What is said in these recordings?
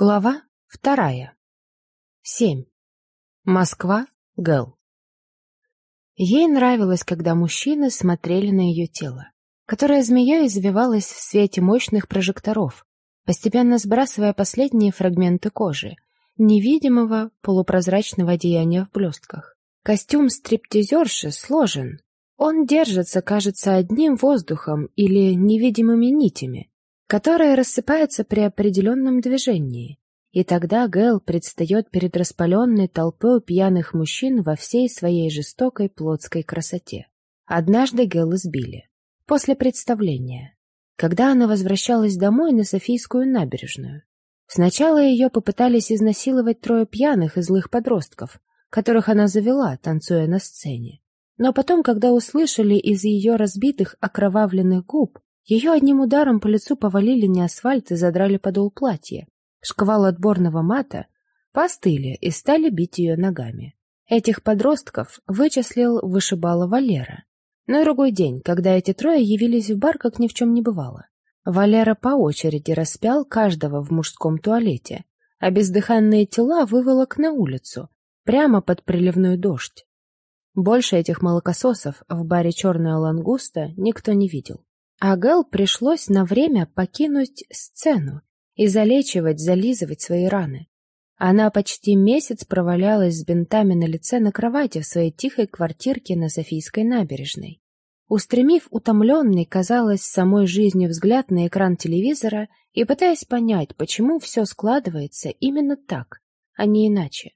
Глава вторая. Семь. Москва, Гэл. Ей нравилось, когда мужчины смотрели на ее тело, которое змеей извивалось в свете мощных прожекторов, постепенно сбрасывая последние фрагменты кожи, невидимого полупрозрачного одеяния в блестках. Костюм стриптизерши сложен. Он держится, кажется, одним воздухом или невидимыми нитями, которые рассыпаются при определенном движении. И тогда Гэл предстает перед распаленной толпой пьяных мужчин во всей своей жестокой плотской красоте. Однажды Гэл избили. После представления. Когда она возвращалась домой на Софийскую набережную. Сначала ее попытались изнасиловать трое пьяных и злых подростков, которых она завела, танцуя на сцене. Но потом, когда услышали из ее разбитых окровавленных губ ее одним ударом по лицу повалили не асфальт и задрали подол платья. Шквал отборного мата постыли и стали бить ее ногами. Этих подростков вычислил вышибала Валера. На другой день, когда эти трое явились в бар, как ни в чем не бывало. Валера по очереди распял каждого в мужском туалете, а бездыханные тела выволок на улицу, прямо под приливной дождь. Больше этих молокососов в баре «Черная лангуста» никто не видел. А Гэл пришлось на время покинуть сцену и залечивать, зализывать свои раны. Она почти месяц провалялась с бинтами на лице на кровати в своей тихой квартирке на Софийской набережной. Устремив утомленный, казалось, самой жизнью взгляд на экран телевизора и пытаясь понять, почему все складывается именно так, а не иначе.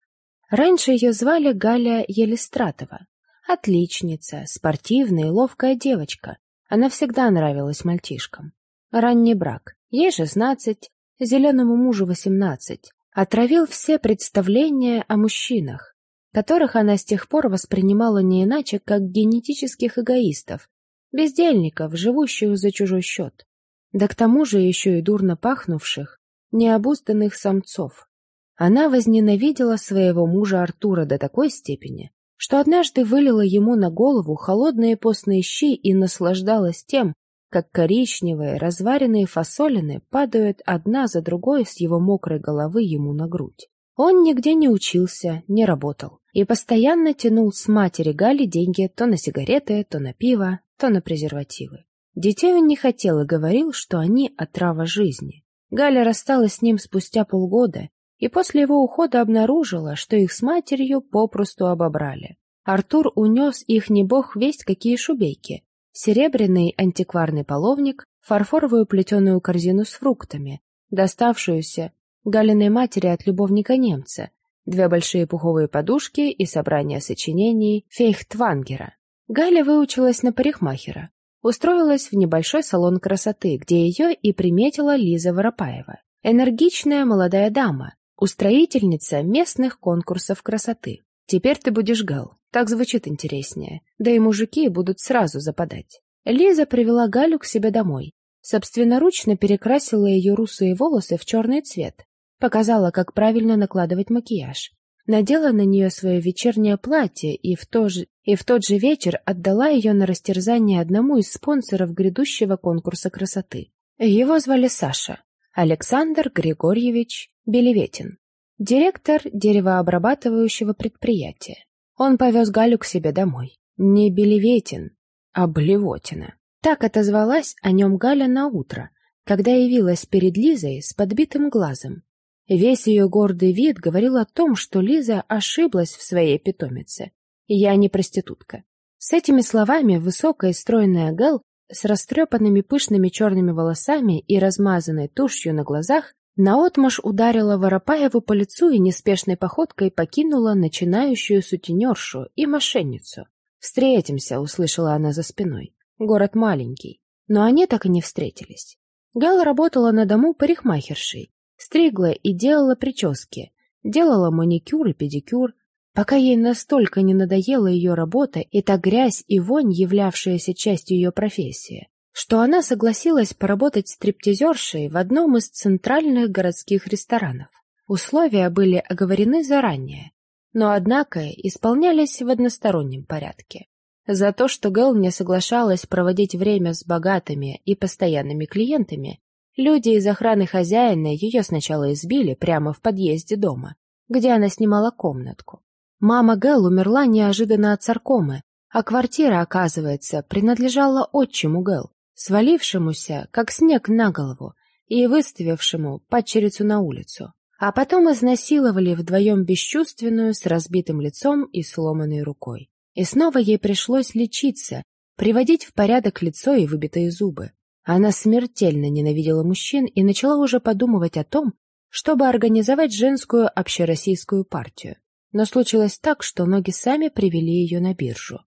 Раньше ее звали Галя Елистратова. Отличница, спортивная и ловкая девочка, она всегда нравилась мальчишкам. Ранний брак. Ей шестнадцать, зеленому мужу восемнадцать. Отравил все представления о мужчинах, которых она с тех пор воспринимала не иначе, как генетических эгоистов, бездельников, живущих за чужой счет. Да к тому же еще и дурно пахнувших, необузданных самцов. Она возненавидела своего мужа Артура до такой степени, что однажды вылила ему на голову холодные постные щи и наслаждалась тем, как коричневые, разваренные фасолины падают одна за другой с его мокрой головы ему на грудь. Он нигде не учился, не работал и постоянно тянул с матери Гали деньги то на сигареты, то на пиво, то на презервативы. Детей он не хотел и говорил, что они отрава жизни. Галя рассталась с ним спустя полгода и после его ухода обнаружила, что их с матерью попросту обобрали. Артур унес их не бог весть какие шубейки, серебряный антикварный половник, фарфоровую плетеную корзину с фруктами, доставшуюся Галиной матери от любовника немца, две большие пуховые подушки и собрание сочинений Фейхтвангера. Галя выучилась на парикмахера, устроилась в небольшой салон красоты, где ее и приметила Лиза Воропаева. Энергичная молодая дама, устроительница местных конкурсов красоты. Теперь ты будешь Гал. Так звучит интереснее. Да и мужики будут сразу западать. Лиза привела Галю к себе домой. Собственноручно перекрасила ее русые волосы в черный цвет. Показала, как правильно накладывать макияж. Надела на нее свое вечернее платье и в, то же, и в тот же вечер отдала ее на растерзание одному из спонсоров грядущего конкурса красоты. Его звали Саша. Александр Григорьевич Белеветин, директор деревообрабатывающего предприятия. Он повез Галю к себе домой. Не Белеветин, а Блевотина. Так отозвалась о нем Галя на утро, когда явилась перед Лизой с подбитым глазом. Весь ее гордый вид говорил о том, что Лиза ошиблась в своей питомице. «Я не проститутка». С этими словами высокая и стройная Гал с растрепанными пышными черными волосами и размазанной тушью на глазах, наотмашь ударила Воропаеву по лицу и неспешной походкой покинула начинающую сутенершу и мошенницу. «Встретимся», — услышала она за спиной. «Город маленький». Но они так и не встретились. Гала работала на дому парикмахершей, стригла и делала прически, делала маникюр и педикюр, пока ей настолько не надоела ее работа и та грязь и вонь, являвшаяся частью ее профессии, что она согласилась поработать стриптизершей в одном из центральных городских ресторанов. Условия были оговорены заранее, но, однако, исполнялись в одностороннем порядке. За то, что Гэл не соглашалась проводить время с богатыми и постоянными клиентами, Люди из охраны хозяина ее сначала избили прямо в подъезде дома, где она снимала комнатку. Мама Гэл умерла неожиданно от саркомы, а квартира, оказывается, принадлежала отчиму Гэл, свалившемуся, как снег на голову, и выставившему падчерицу на улицу. А потом изнасиловали вдвоем бесчувственную, с разбитым лицом и сломанной рукой. И снова ей пришлось лечиться, приводить в порядок лицо и выбитые зубы. Она смертельно ненавидела мужчин и начала уже подумывать о том, чтобы организовать женскую общероссийскую партию. Но случилось так, что ноги сами привели ее на биржу.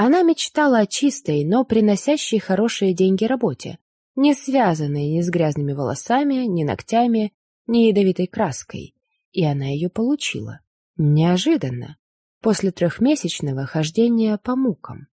Она мечтала о чистой, но приносящей хорошие деньги работе, не связанной ни с грязными волосами, ни ногтями, ни ядовитой краской. И она ее получила. Неожиданно. После трехмесячного хождения по мукам.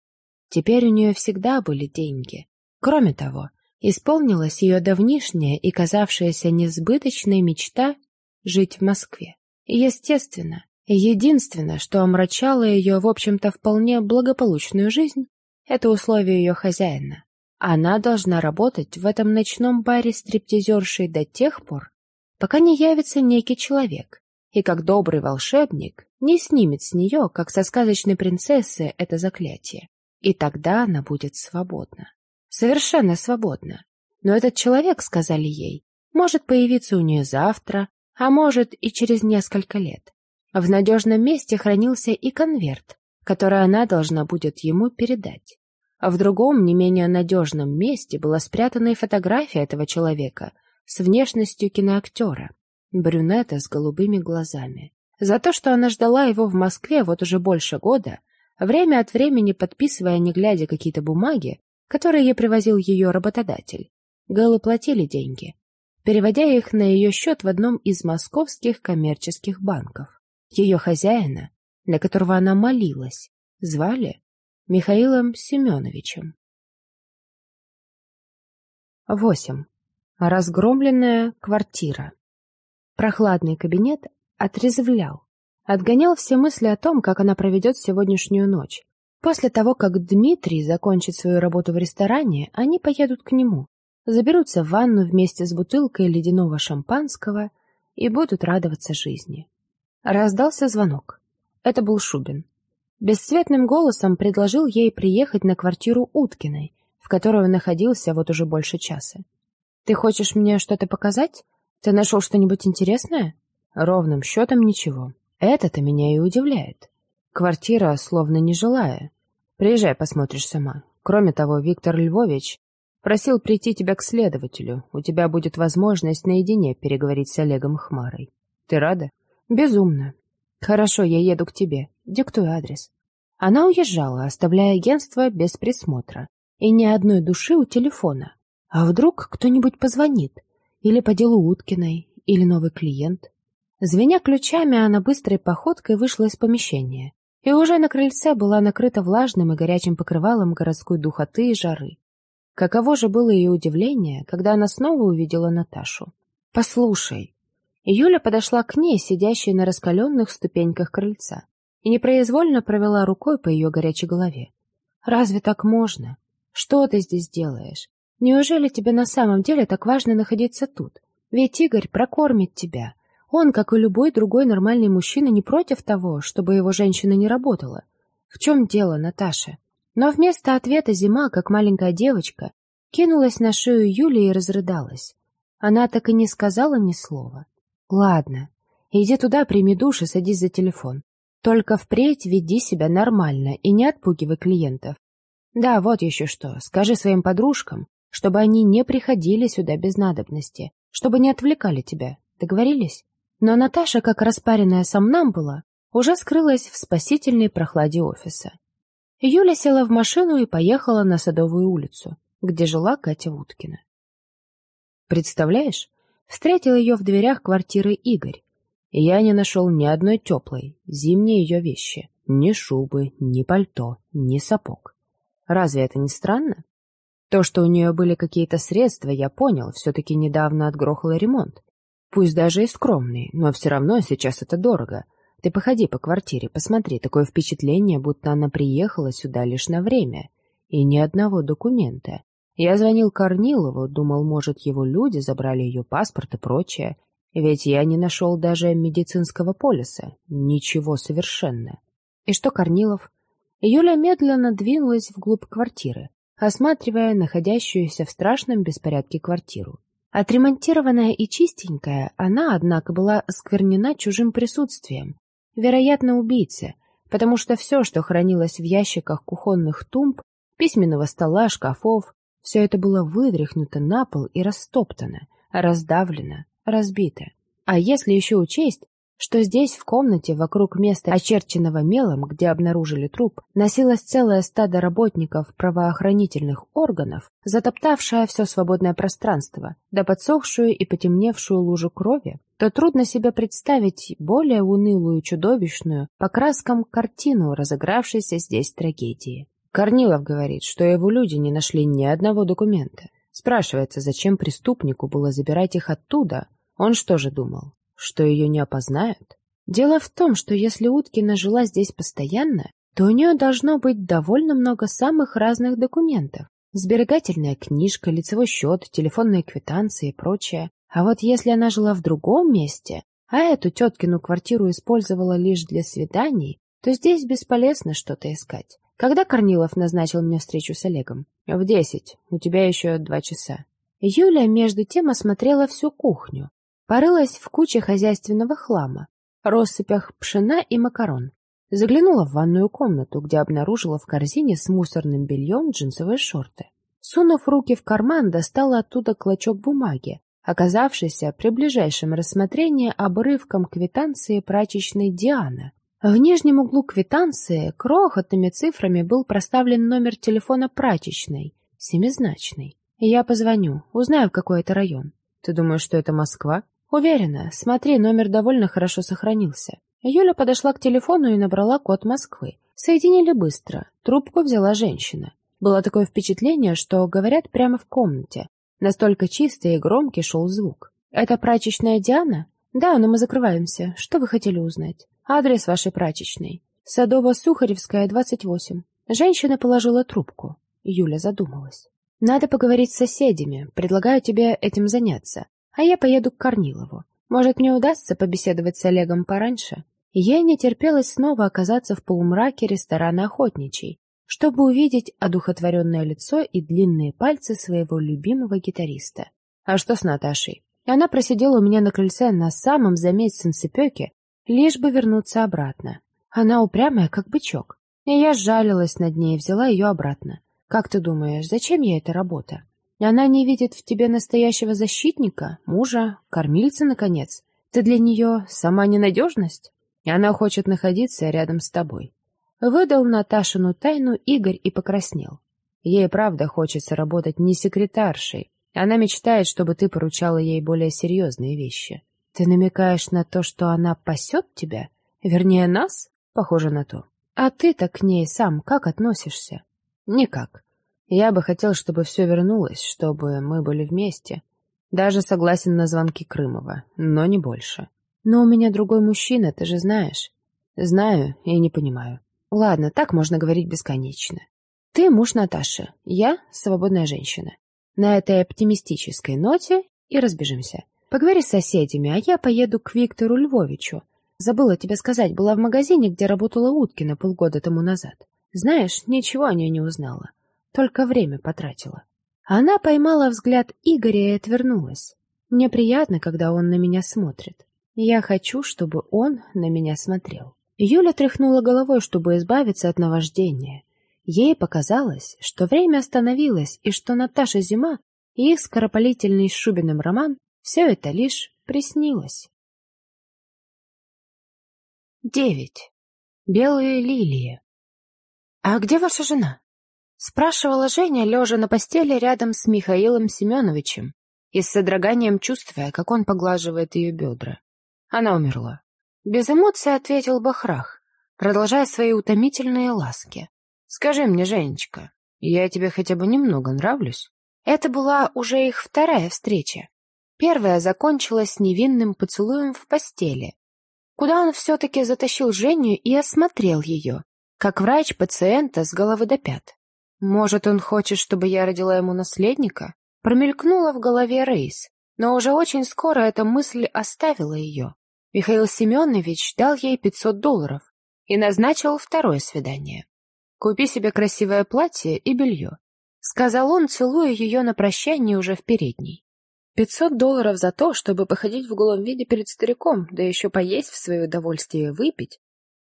Теперь у нее всегда были деньги. Кроме того, исполнилась ее давнишняя и казавшаяся несбыточной мечта жить в Москве. Естественно, единственное, что омрачало ее, в общем-то, вполне благополучную жизнь, это условия ее хозяина. Она должна работать в этом ночном баре стриптизершей до тех пор, пока не явится некий человек, и как добрый волшебник не снимет с нее, как со сказочной принцессы, это заклятие. И тогда она будет свободна. Совершенно свободна. Но этот человек, сказали ей, может появиться у нее завтра, а может и через несколько лет. В надежном месте хранился и конверт, который она должна будет ему передать. А в другом, не менее надежном месте была спрятана и фотография этого человека с внешностью киноактера, брюнета с голубыми глазами. За то, что она ждала его в Москве вот уже больше года, время от времени подписывая, не глядя, какие-то бумаги, которые ей привозил ее работодатель. Гэллы платили деньги, переводя их на ее счет в одном из московских коммерческих банков. Ее хозяина, на которого она молилась, звали Михаилом Семеновичем. 8. Разгромленная квартира. Прохладный кабинет отрезвлял, отгонял все мысли о том, как она проведет сегодняшнюю ночь. После того, как Дмитрий закончит свою работу в ресторане, они поедут к нему, заберутся в ванну вместе с бутылкой ледяного шампанского и будут радоваться жизни. Раздался звонок. Это был Шубин. Бесцветным голосом предложил ей приехать на квартиру Уткиной, в которой он находился вот уже больше часа. «Ты хочешь мне что-то показать? Ты нашел что-нибудь интересное?» «Ровным счетом ничего. Это-то меня и удивляет. Квартира словно нежилая. Приезжай, посмотришь сама. Кроме того, Виктор Львович просил прийти тебя к следователю. У тебя будет возможность наедине переговорить с Олегом Хмарой. Ты рада? Безумно. Хорошо, я еду к тебе. Диктуй адрес. Она уезжала, оставляя агентство без присмотра. И ни одной души у телефона. А вдруг кто-нибудь позвонит? Или по делу Уткиной, или новый клиент? Звеня ключами, она быстрой походкой вышла из помещения и уже на крыльце была накрыта влажным и горячим покрывалом городской духоты и жары. Каково же было ее удивление, когда она снова увидела Наташу. «Послушай». Юля подошла к ней, сидящей на раскаленных ступеньках крыльца, и непроизвольно провела рукой по ее горячей голове. «Разве так можно? Что ты здесь делаешь? Неужели тебе на самом деле так важно находиться тут? Ведь Игорь прокормит тебя, он, как и любой другой нормальный мужчина, не против того, чтобы его женщина не работала. В чем дело, Наташа? Но вместо ответа зима, как маленькая девочка, кинулась на шею Юли и разрыдалась. Она так и не сказала ни слова. «Ладно, иди туда, прими душ и садись за телефон. Только впредь веди себя нормально и не отпугивай клиентов. Да, вот еще что, скажи своим подружкам, чтобы они не приходили сюда без надобности, чтобы не отвлекали тебя. Договорились?» Но Наташа, как распаренная сомнамбула, уже скрылась в спасительной прохладе офиса. Юля села в машину и поехала на Садовую улицу, где жила Катя Уткина. Представляешь, встретил ее в дверях квартиры Игорь, я не нашел ни одной теплой, зимней ее вещи, ни шубы, ни пальто, ни сапог. Разве это не странно? То, что у нее были какие-то средства, я понял, все-таки недавно отгрохала ремонт. Пусть даже и скромный, но все равно сейчас это дорого. Ты походи по квартире, посмотри, такое впечатление, будто она приехала сюда лишь на время. И ни одного документа. Я звонил Корнилову, думал, может, его люди забрали ее паспорт и прочее. Ведь я не нашел даже медицинского полиса. Ничего совершенно. И что Корнилов? Юля медленно двинулась вглубь квартиры, осматривая находящуюся в страшном беспорядке квартиру. Отремонтированная и чистенькая, она, однако, была сквернена чужим присутствием. Вероятно, убийцы, потому что все, что хранилось в ящиках кухонных тумб, письменного стола, шкафов, все это было выдряхнуто на пол и растоптано, раздавлено, разбито. А если еще учесть, что здесь, в комнате, вокруг места, очерченного мелом, где обнаружили труп, носилось целое стадо работников правоохранительных органов, затоптавшее все свободное пространство, да подсохшую и потемневшую лужу крови, то трудно себе представить более унылую, чудовищную, по краскам картину разыгравшейся здесь трагедии. Корнилов говорит, что его люди не нашли ни одного документа. Спрашивается, зачем преступнику было забирать их оттуда? Он что же думал? Что ее не опознают? Дело в том, что если Уткина жила здесь постоянно, то у нее должно быть довольно много самых разных документов. Сберегательная книжка, лицевой счет, телефонные квитанции и прочее. А вот если она жила в другом месте, а эту теткину квартиру использовала лишь для свиданий, то здесь бесполезно что-то искать. Когда Корнилов назначил мне встречу с Олегом? В десять. У тебя еще два часа. Юля, между тем, осмотрела всю кухню, Порылась в куче хозяйственного хлама, россыпях пшена и макарон. Заглянула в ванную комнату, где обнаружила в корзине с мусорным бельем джинсовые шорты. Сунув руки в карман, достала оттуда клочок бумаги, оказавшийся при ближайшем рассмотрении обрывком квитанции прачечной Диана. В нижнем углу квитанции крохотными цифрами был проставлен номер телефона прачечной, семизначный. Я позвоню, узнаю, какой это район. Ты думаешь, что это Москва? Уверена. Смотри, номер довольно хорошо сохранился. Юля подошла к телефону и набрала код Москвы. Соединили быстро. Трубку взяла женщина. Было такое впечатление, что говорят прямо в комнате. Настолько чистый и громкий шел звук. «Это прачечная Диана?» «Да, но мы закрываемся. Что вы хотели узнать?» «Адрес вашей прачечной». «Садово-Сухаревская, 28». Женщина положила трубку. Юля задумалась. «Надо поговорить с соседями. Предлагаю тебе этим заняться а я поеду к Корнилову. Может, мне удастся побеседовать с Олегом пораньше? Ей не терпелось снова оказаться в полумраке ресторана «Охотничий», чтобы увидеть одухотворенное лицо и длинные пальцы своего любимого гитариста. А что с Наташей? Она просидела у меня на крыльце на самом, заметь, санцепёке, лишь бы вернуться обратно. Она упрямая, как бычок. И я сжалилась над ней и взяла ее обратно. Как ты думаешь, зачем ей эта работа? Она не видит в тебе настоящего защитника, мужа, кормильца, наконец. Ты для нее сама ненадежность, она хочет находиться рядом с тобой. Выдал Наташину тайну Игорь и покраснел. Ей правда хочется работать не секретаршей. Она мечтает, чтобы ты поручала ей более серьезные вещи. Ты намекаешь на то, что она пасет тебя? Вернее, нас? Похоже на то. А ты-то к ней сам как относишься? Никак. Я бы хотел, чтобы все вернулось, чтобы мы были вместе. Даже согласен на звонки Крымова, но не больше. Но у меня другой мужчина, ты же знаешь. Знаю и не понимаю. Ладно, так можно говорить бесконечно. Ты муж Наташи, я свободная женщина. На этой оптимистической ноте и разбежимся. Поговори с соседями, а я поеду к Виктору Львовичу. Забыла тебе сказать, была в магазине, где работала Уткина полгода тому назад. Знаешь, ничего о ней не узнала. Только время потратила. Она поймала взгляд Игоря и отвернулась. Мне приятно, когда он на меня смотрит. Я хочу, чтобы он на меня смотрел. Юля тряхнула головой, чтобы избавиться от наваждения. Ей показалось, что время остановилось, и что Наташа Зима и их скоропалительный с Шубиным роман — все это лишь приснилось. Девять. Белые лилии. «А где ваша жена?» Спрашивала Женя, лежа на постели рядом с Михаилом Семеновичем и с содроганием чувствуя, как он поглаживает ее бедра. Она умерла. Без эмоций ответил Бахрах, продолжая свои утомительные ласки. «Скажи мне, Женечка, я тебе хотя бы немного нравлюсь?» Это была уже их вторая встреча. Первая закончилась невинным поцелуем в постели, куда он все-таки затащил Женю и осмотрел ее, как врач пациента с головы до пят. Может, он хочет, чтобы я родила ему наследника? Промелькнула в голове Рейс, но уже очень скоро эта мысль оставила ее. Михаил Семенович дал ей 500 долларов и назначил второе свидание. «Купи себе красивое платье и белье», — сказал он, целуя ее на прощание уже в передней. «Пятьсот долларов за то, чтобы походить в голом виде перед стариком, да еще поесть в свое удовольствие и выпить.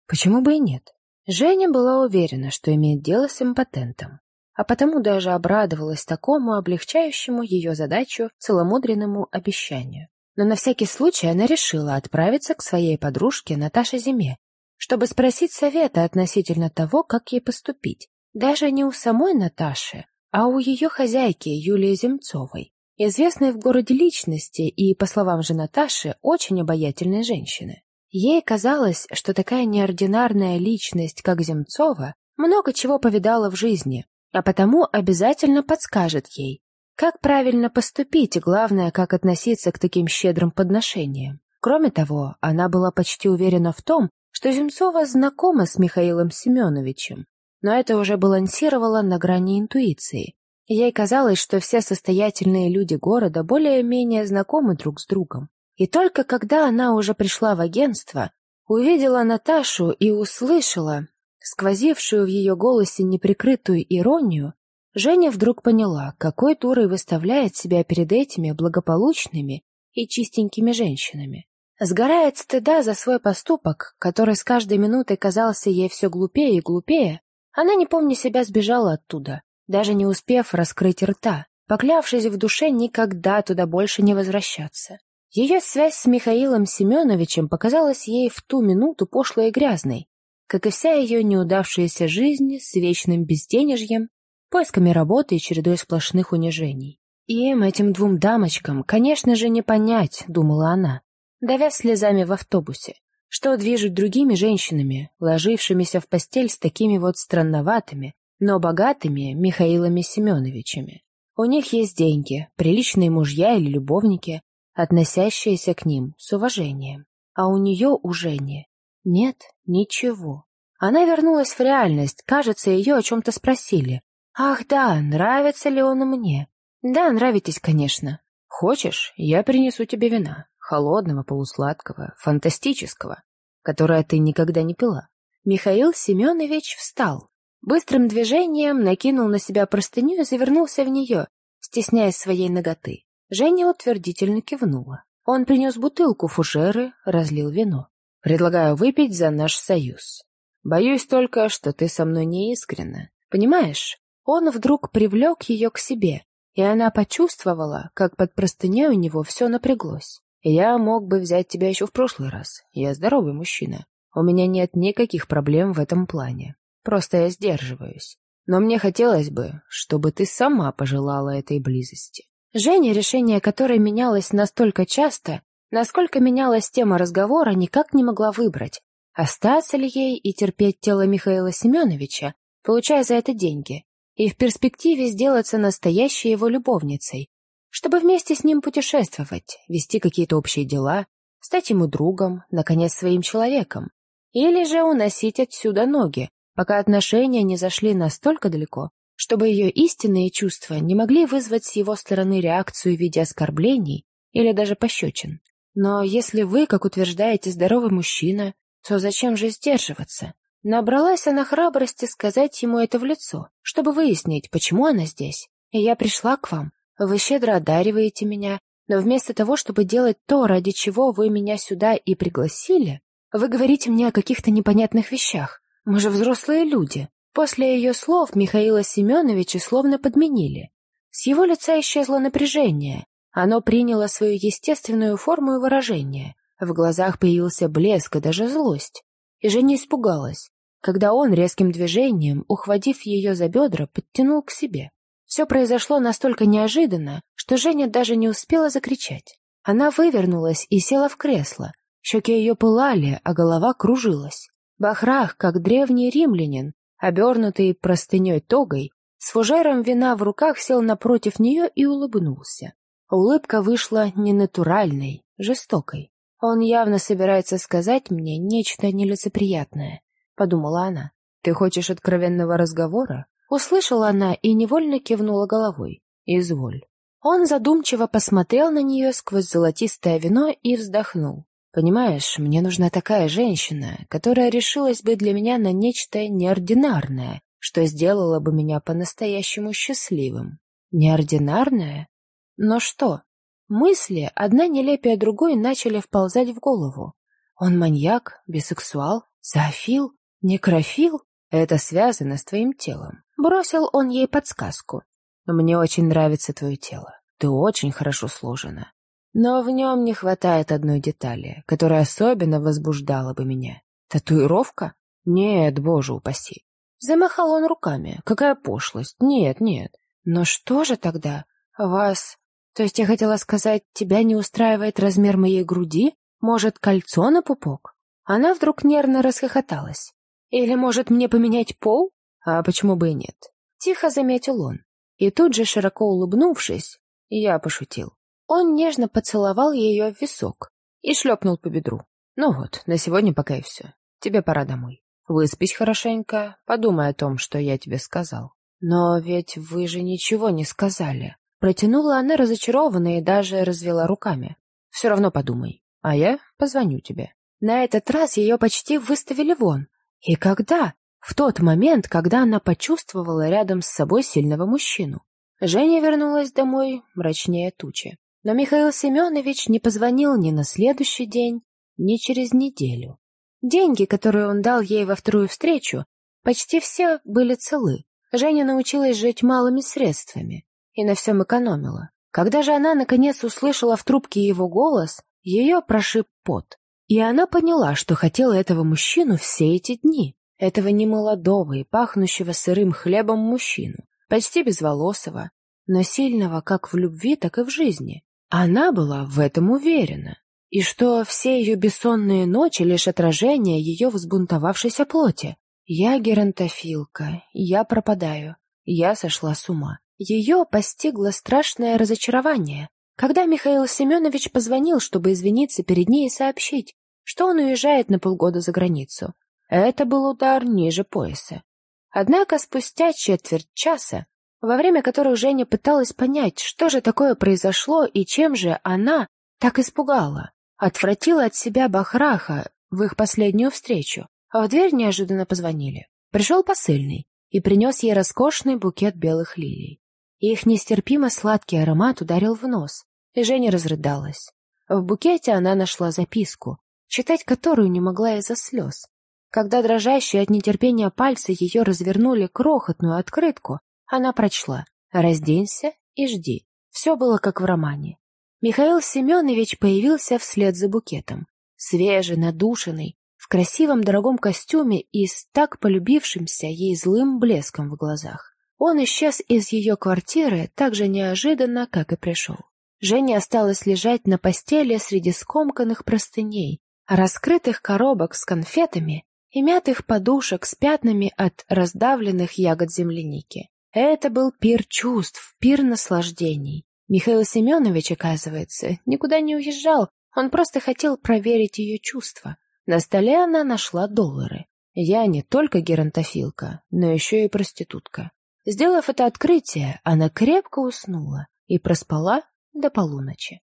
Почему бы и нет?» Женя была уверена, что имеет дело с импотентом, а потому даже обрадовалась такому облегчающему ее задачу целомудренному обещанию. Но на всякий случай она решила отправиться к своей подружке Наташе Зиме, чтобы спросить совета относительно того, как ей поступить. Даже не у самой Наташи, а у ее хозяйки Юлии Земцовой, известной в городе личности и, по словам же Наташи, очень обаятельной женщины. Ей казалось, что такая неординарная личность, как Земцова, много чего повидала в жизни, а потому обязательно подскажет ей, как правильно поступить и, главное, как относиться к таким щедрым подношениям. Кроме того, она была почти уверена в том, что Земцова знакома с Михаилом Семеновичем, но это уже балансировало на грани интуиции. Ей казалось, что все состоятельные люди города более-менее знакомы друг с другом. И только когда она уже пришла в агентство, увидела Наташу и услышала сквозившую в ее голосе неприкрытую иронию, Женя вдруг поняла, какой дурой выставляет себя перед этими благополучными и чистенькими женщинами. Сгорает стыда за свой поступок, который с каждой минутой казался ей все глупее и глупее, она, не помня себя, сбежала оттуда, даже не успев раскрыть рта, поклявшись в душе никогда туда больше не возвращаться. Ее связь с Михаилом Семеновичем показалась ей в ту минуту пошлой и грязной, как и вся ее неудавшаяся жизнь с вечным безденежьем, поисками работы и чередой сплошных унижений. И им, этим двум дамочкам, конечно же, не понять, думала она, давя слезами в автобусе, что движет другими женщинами, ложившимися в постель с такими вот странноватыми, но богатыми Михаилами Семеновичами. У них есть деньги, приличные мужья или любовники, относящиеся к ним с уважением. А у нее уже не. Нет, ничего. Она вернулась в реальность, кажется, ее о чем-то спросили. Ах да, нравится ли он мне? Да, нравитесь, конечно. Хочешь, я принесу тебе вина. Холодного, полусладкого, фантастического, которое ты никогда не пила. Михаил Семенович встал. Быстрым движением накинул на себя простыню и завернулся в нее, стесняясь своей ноготы. Женя утвердительно кивнула. Он принес бутылку фужеры, разлил вино. «Предлагаю выпить за наш союз. Боюсь только, что ты со мной не искренна. Понимаешь, он вдруг привлек ее к себе, и она почувствовала, как под простыней у него все напряглось. «Я мог бы взять тебя еще в прошлый раз. Я здоровый мужчина. У меня нет никаких проблем в этом плане. Просто я сдерживаюсь. Но мне хотелось бы, чтобы ты сама пожелала этой близости. Женя, решение которой менялось настолько часто, насколько менялась тема разговора, никак не могла выбрать. Остаться ли ей и терпеть тело Михаила Семеновича, получая за это деньги, и в перспективе сделаться настоящей его любовницей, чтобы вместе с ним путешествовать, вести какие-то общие дела, стать ему другом, наконец, своим человеком, или же уносить отсюда ноги, пока отношения не зашли настолько далеко, чтобы ее истинные чувства не могли вызвать с его стороны реакцию в виде оскорблений или даже пощечин. Но если вы, как утверждаете, здоровый мужчина, то зачем же сдерживаться? Набралась она храбрости сказать ему это в лицо, чтобы выяснить, почему она здесь. И я пришла к вам. Вы щедро одариваете меня, но вместо того, чтобы делать то, ради чего вы меня сюда и пригласили, вы говорите мне о каких-то непонятных вещах. Мы же взрослые люди. После ее слов Михаила Семеновича словно подменили. С его лица исчезло напряжение. Оно приняло свою естественную форму и выражение. В глазах появился блеск и даже злость. И Женя испугалась, когда он резким движением, ухватив ее за бедра, подтянул к себе. Все произошло настолько неожиданно, что Женя даже не успела закричать. Она вывернулась и села в кресло. Щеки ее пылали, а голова кружилась. Бахрах, как древний римлянин, обернутый простыней тогой, с фужером вина в руках сел напротив нее и улыбнулся. Улыбка вышла ненатуральной, жестокой. «Он явно собирается сказать мне нечто нелицеприятное», — подумала она. «Ты хочешь откровенного разговора?» Услышала она и невольно кивнула головой. «Изволь». Он задумчиво посмотрел на нее сквозь золотистое вино и вздохнул. «Понимаешь, мне нужна такая женщина, которая решилась бы для меня на нечто неординарное, что сделало бы меня по-настоящему счастливым. Неординарное? Но что? Мысли, одна нелепее другой, начали вползать в голову. Он маньяк, бисексуал, зоофил, некрофил? Это связано с твоим телом. Бросил он ей подсказку. Мне очень нравится твое тело. Ты очень хорошо сложена. Но в нем не хватает одной детали, которая особенно возбуждала бы меня. Татуировка? Нет, боже упаси. Замахал он руками. Какая пошлость. Нет, нет. Но что же тогда? Вас... То есть я хотела сказать, тебя не устраивает размер моей груди? Может, кольцо на пупок? Она вдруг нервно расхохоталась. Или, может, мне поменять пол? А почему бы и нет? Тихо заметил он. И тут же, широко улыбнувшись, я пошутил. Он нежно поцеловал ее в висок и шлепнул по бедру. Ну вот, на сегодня пока и все. Тебе пора домой. Выспись хорошенько, подумай о том, что я тебе сказал. Но ведь вы же ничего не сказали. Протянула она разочарованно и даже развела руками. Все равно подумай, а я позвоню тебе. На этот раз ее почти выставили вон. И когда? В тот момент, когда она почувствовала рядом с собой сильного мужчину. Женя вернулась домой мрачнее тучи. Но Михаил Семенович не позвонил ни на следующий день, ни через неделю. Деньги, которые он дал ей во вторую встречу, почти все были целы. Женя научилась жить малыми средствами и на всем экономила. Когда же она, наконец, услышала в трубке его голос, ее прошиб пот. И она поняла, что хотела этого мужчину все эти дни. Этого немолодого и пахнущего сырым хлебом мужчину, почти безволосого, но сильного как в любви, так и в жизни. Она была в этом уверена и что все ее бессонные ночи — лишь отражение ее взбунтовавшейся плоти. Я геронтофилка, я пропадаю, я сошла с ума. Ее постигло страшное разочарование, когда Михаил Семенович позвонил, чтобы извиниться перед ней и сообщить, что он уезжает на полгода за границу. Это был удар ниже пояса. Однако спустя четверть часа, во время которого Женя пыталась понять, что же такое произошло и чем же она так испугала, Отвратила от себя Бахраха в их последнюю встречу, а в дверь неожиданно позвонили. Пришел посыльный и принес ей роскошный букет белых лилий. Их нестерпимо сладкий аромат ударил в нос, и Женя разрыдалась. В букете она нашла записку, читать которую не могла из-за слез. Когда дрожащие от нетерпения пальцы ее развернули крохотную открытку, она прочла «Разденься и жди». Все было как в романе. Михаил Семенович появился вслед за букетом. Свежий, надушенный, в красивом дорогом костюме и с так полюбившимся ей злым блеском в глазах. Он исчез из ее квартиры так же неожиданно, как и пришел. Женя осталась лежать на постели среди скомканных простыней, раскрытых коробок с конфетами и мятых подушек с пятнами от раздавленных ягод земляники. Это был пир чувств, пир наслаждений. Михаил Семенович, оказывается, никуда не уезжал, он просто хотел проверить ее чувства. На столе она нашла доллары. Я не только геронтофилка, но еще и проститутка. Сделав это открытие, она крепко уснула и проспала до полуночи.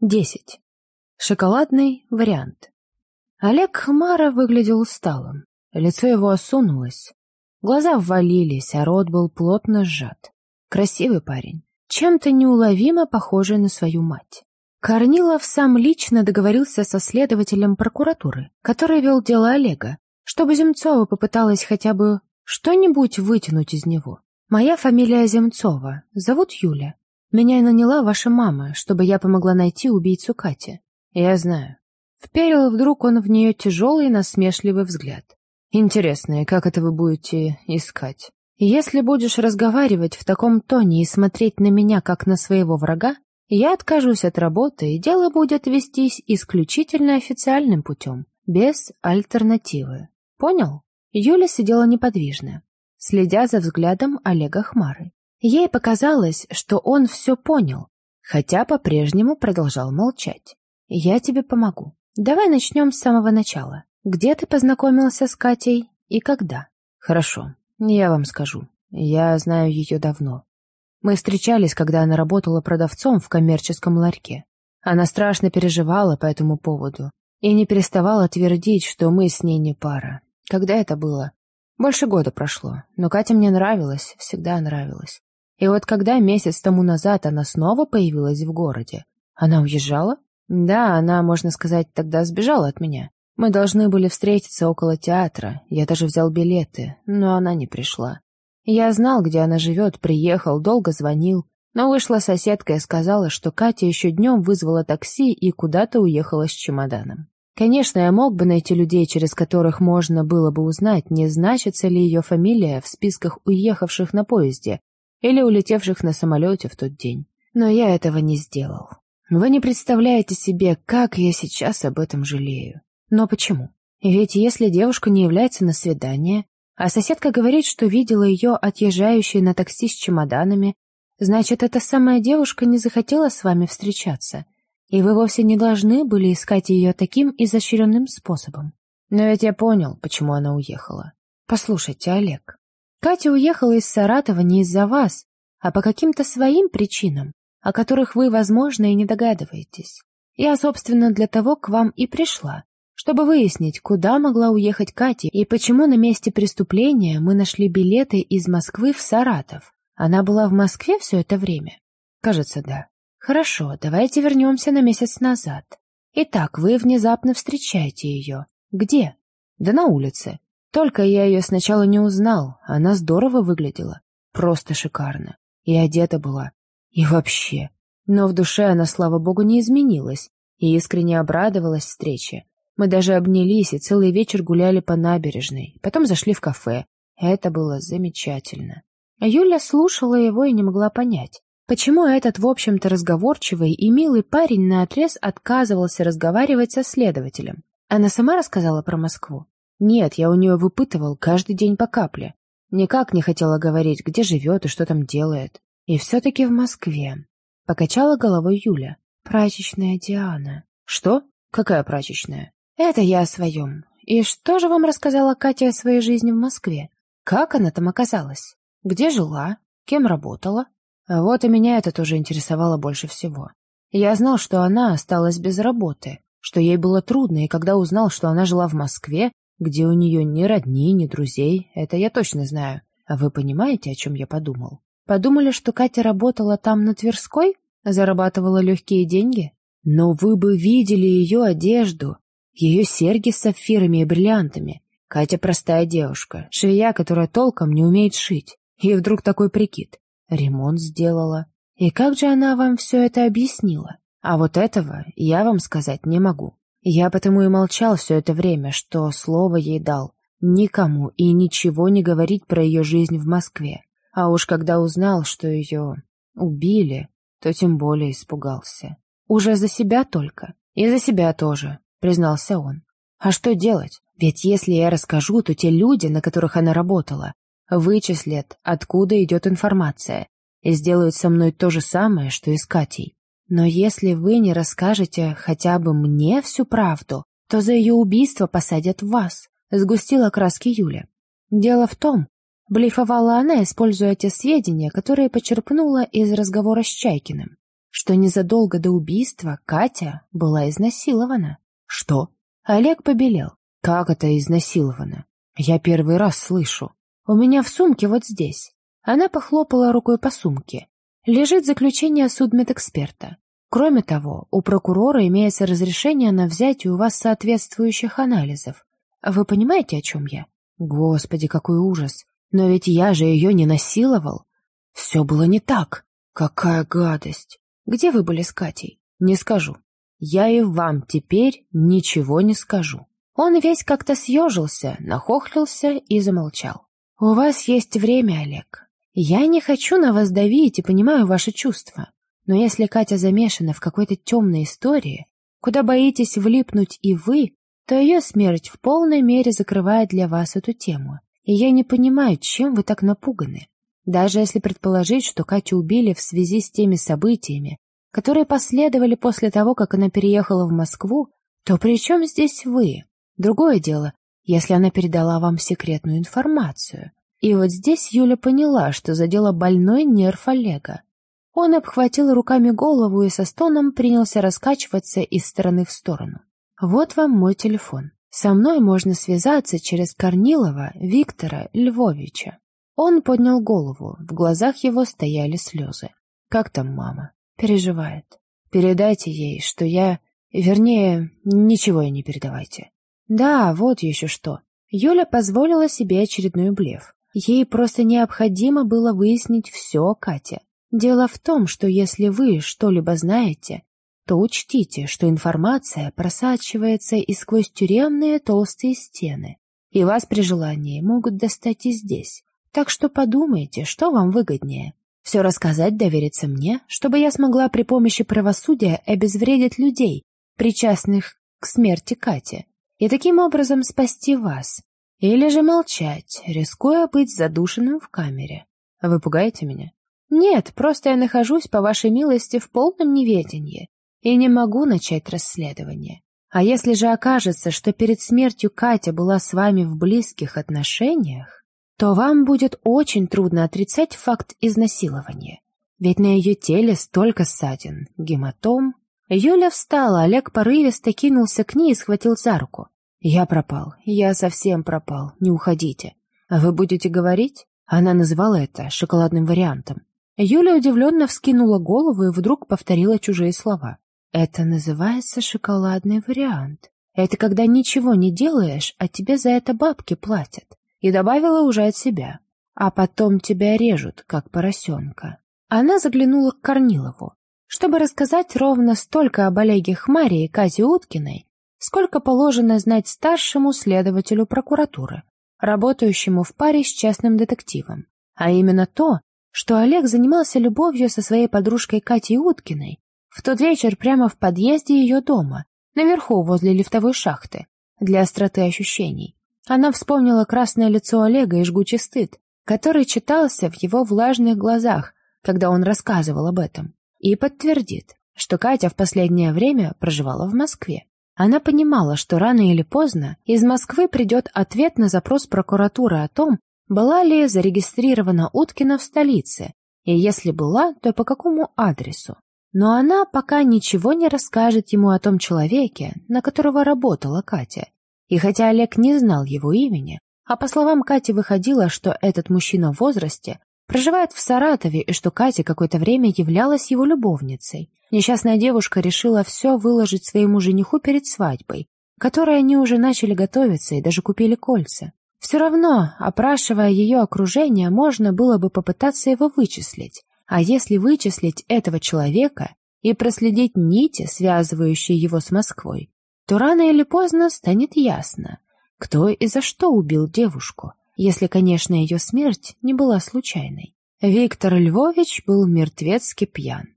10. Шоколадный вариант. Олег Хмара выглядел усталым. Лицо его осунулось. Глаза ввалились, а рот был плотно сжат. Красивый парень, чем-то неуловимо похожий на свою мать. Корнилов сам лично договорился со следователем прокуратуры, который вел дело Олега, чтобы Земцова попыталась хотя бы что-нибудь вытянуть из него. «Моя фамилия Земцова, зовут Юля. Меня наняла ваша мама, чтобы я помогла найти убийцу Кати. Я знаю». Вперил вдруг он в нее тяжелый насмешливый взгляд. «Интересно, и как это вы будете искать?» Если будешь разговаривать в таком тоне и смотреть на меня, как на своего врага, я откажусь от работы, и дело будет вестись исключительно официальным путем, без альтернативы. Понял? Юля сидела неподвижно, следя за взглядом Олега Хмары. Ей показалось, что он все понял, хотя по-прежнему продолжал молчать. «Я тебе помогу. Давай начнем с самого начала. Где ты познакомился с Катей и когда?» Хорошо, я вам скажу. Я знаю ее давно. Мы встречались, когда она работала продавцом в коммерческом ларьке. Она страшно переживала по этому поводу и не переставала твердить, что мы с ней не пара. Когда это было? Больше года прошло, но Катя мне нравилась, всегда нравилась. И вот когда месяц тому назад она снова появилась в городе, она уезжала? Да, она, можно сказать, тогда сбежала от меня. Мы должны были встретиться около театра, я даже взял билеты, но она не пришла. Я знал, где она живет, приехал, долго звонил, но вышла соседка и сказала, что Катя еще днем вызвала такси и куда-то уехала с чемоданом. Конечно, я мог бы найти людей, через которых можно было бы узнать, не значится ли ее фамилия в списках уехавших на поезде или улетевших на самолете в тот день. Но я этого не сделал. Вы не представляете себе, как я сейчас об этом жалею. Но почему? Ведь если девушка не является на свидание, а соседка говорит, что видела ее отъезжающей на такси с чемоданами, значит, эта самая девушка не захотела с вами встречаться — и вы вовсе не должны были искать ее таким изощренным способом. Но ведь я понял, почему она уехала. Послушайте, Олег, Катя уехала из Саратова не из-за вас, а по каким-то своим причинам, о которых вы, возможно, и не догадываетесь. Я, собственно, для того к вам и пришла, чтобы выяснить, куда могла уехать Катя и почему на месте преступления мы нашли билеты из Москвы в Саратов. Она была в Москве все это время? Кажется, да. Хорошо, давайте вернемся на месяц назад. Итак, вы внезапно встречаете ее. Где? Да на улице. Только я ее сначала не узнал. Она здорово выглядела. Просто шикарно. И одета была. И вообще. Но в душе она, слава богу, не изменилась. И искренне обрадовалась встрече. Мы даже обнялись и целый вечер гуляли по набережной. Потом зашли в кафе. Это было замечательно. Юля слушала его и не могла понять. Почему этот, в общем-то, разговорчивый и милый парень наотрез отказывался разговаривать со следователем? Она сама рассказала про Москву? Нет, я у нее выпытывал каждый день по капле. Никак не хотела говорить, где живет и что там делает. И все-таки в Москве. Покачала головой Юля. Прачечная Диана. Что? Какая прачечная? Это я о своем. И что же вам рассказала Катя о своей жизни в Москве? Как она там оказалась? Где жила? Кем работала? Вот и меня это тоже интересовало больше всего. Я знал, что она осталась без работы, что ей было трудно, и когда узнал, что она жила в Москве, где у нее ни родни, ни друзей, это я точно знаю. А вы понимаете, о чем я подумал? Подумали, что Катя работала там на Тверской? Зарабатывала легкие деньги? Но вы бы видели ее одежду, ее серьги с сапфирами и бриллиантами. Катя простая девушка, швея, которая толком не умеет шить. И вдруг такой прикид. Ремонт сделала. И как же она вам все это объяснила? А вот этого я вам сказать не могу. Я потому и молчал все это время, что слово ей дал. Никому и ничего не говорить про ее жизнь в Москве. А уж когда узнал, что ее убили, то тем более испугался. Уже за себя только. И за себя тоже, признался он. А что делать? Ведь если я расскажу, то те люди, на которых она работала, вычислят, откуда идет информация, и сделают со мной то же самое, что и с Катей. Но если вы не расскажете хотя бы мне всю правду, то за ее убийство посадят вас», — сгустила краски Юля. «Дело в том, блефовала она, используя те сведения, которые почерпнула из разговора с Чайкиным, что незадолго до убийства Катя была изнасилована». «Что?» Олег побелел. «Как это изнасилована? Я первый раз слышу». «У меня в сумке вот здесь». Она похлопала рукой по сумке. Лежит заключение судмедэксперта. Кроме того, у прокурора имеется разрешение на взятие у вас соответствующих анализов. Вы понимаете, о чем я? Господи, какой ужас! Но ведь я же ее не насиловал. Все было не так. Какая гадость! Где вы были с Катей? Не скажу. Я и вам теперь ничего не скажу. Он весь как-то съежился, нахохлился и замолчал. «У вас есть время, Олег. Я не хочу на вас давить и понимаю ваши чувства. Но если Катя замешана в какой-то темной истории, куда боитесь влипнуть и вы, то ее смерть в полной мере закрывает для вас эту тему. И я не понимаю, чем вы так напуганы. Даже если предположить, что Катю убили в связи с теми событиями, которые последовали после того, как она переехала в Москву, то при чем здесь вы? Другое дело, если она передала вам секретную информацию. И вот здесь Юля поняла, что задела больной нерв Олега. Он обхватил руками голову и со стоном принялся раскачиваться из стороны в сторону. «Вот вам мой телефон. Со мной можно связаться через Корнилова Виктора Львовича». Он поднял голову, в глазах его стояли слезы. «Как там мама?» «Переживает. Передайте ей, что я... Вернее, ничего ей не передавайте». «Да, вот еще что». Юля позволила себе очередной блеф. Ей просто необходимо было выяснить все о Кате. Дело в том, что если вы что-либо знаете, то учтите, что информация просачивается и сквозь тюремные толстые стены, и вас при желании могут достать и здесь. Так что подумайте, что вам выгоднее. Все рассказать, довериться мне, чтобы я смогла при помощи правосудия обезвредить людей, причастных к смерти Кати, и таким образом спасти вас, или же молчать, рискуя быть задушенным в камере. Вы пугаете меня? Нет, просто я нахожусь, по вашей милости, в полном неведении и не могу начать расследование. А если же окажется, что перед смертью Катя была с вами в близких отношениях, то вам будет очень трудно отрицать факт изнасилования. Ведь на ее теле столько ссадин, гематом. Юля встала, Олег порывисто кинулся к ней и схватил за руку. «Я пропал. Я совсем пропал. Не уходите. А вы будете говорить?» Она называла это шоколадным вариантом. Юля удивленно вскинула голову и вдруг повторила чужие слова. «Это называется шоколадный вариант. Это когда ничего не делаешь, а тебе за это бабки платят». И добавила уже от себя. «А потом тебя режут, как поросенка». Она заглянула к Корнилову, чтобы рассказать ровно столько об Олеге Хмаре и Кате Уткиной, сколько положено знать старшему следователю прокуратуры, работающему в паре с частным детективом. А именно то, что Олег занимался любовью со своей подружкой Катей Уткиной в тот вечер прямо в подъезде ее дома, наверху возле лифтовой шахты, для остроты ощущений. Она вспомнила красное лицо Олега и жгучий стыд, который читался в его влажных глазах, когда он рассказывал об этом, и подтвердит, что Катя в последнее время проживала в Москве. Она понимала, что рано или поздно из Москвы придет ответ на запрос прокуратуры о том, была ли зарегистрирована Уткина в столице, и если была, то по какому адресу. Но она пока ничего не расскажет ему о том человеке, на которого работала Катя. И хотя Олег не знал его имени, а по словам Кати выходило, что этот мужчина в возрасте Проживает в Саратове, и что Катя какое-то время являлась его любовницей. Несчастная девушка решила все выложить своему жениху перед свадьбой, которой они уже начали готовиться и даже купили кольца. Все равно, опрашивая ее окружение, можно было бы попытаться его вычислить. А если вычислить этого человека и проследить нити, связывающие его с Москвой, то рано или поздно станет ясно, кто и за что убил девушку если, конечно, ее смерть не была случайной. Виктор Львович был мертвецки пьян.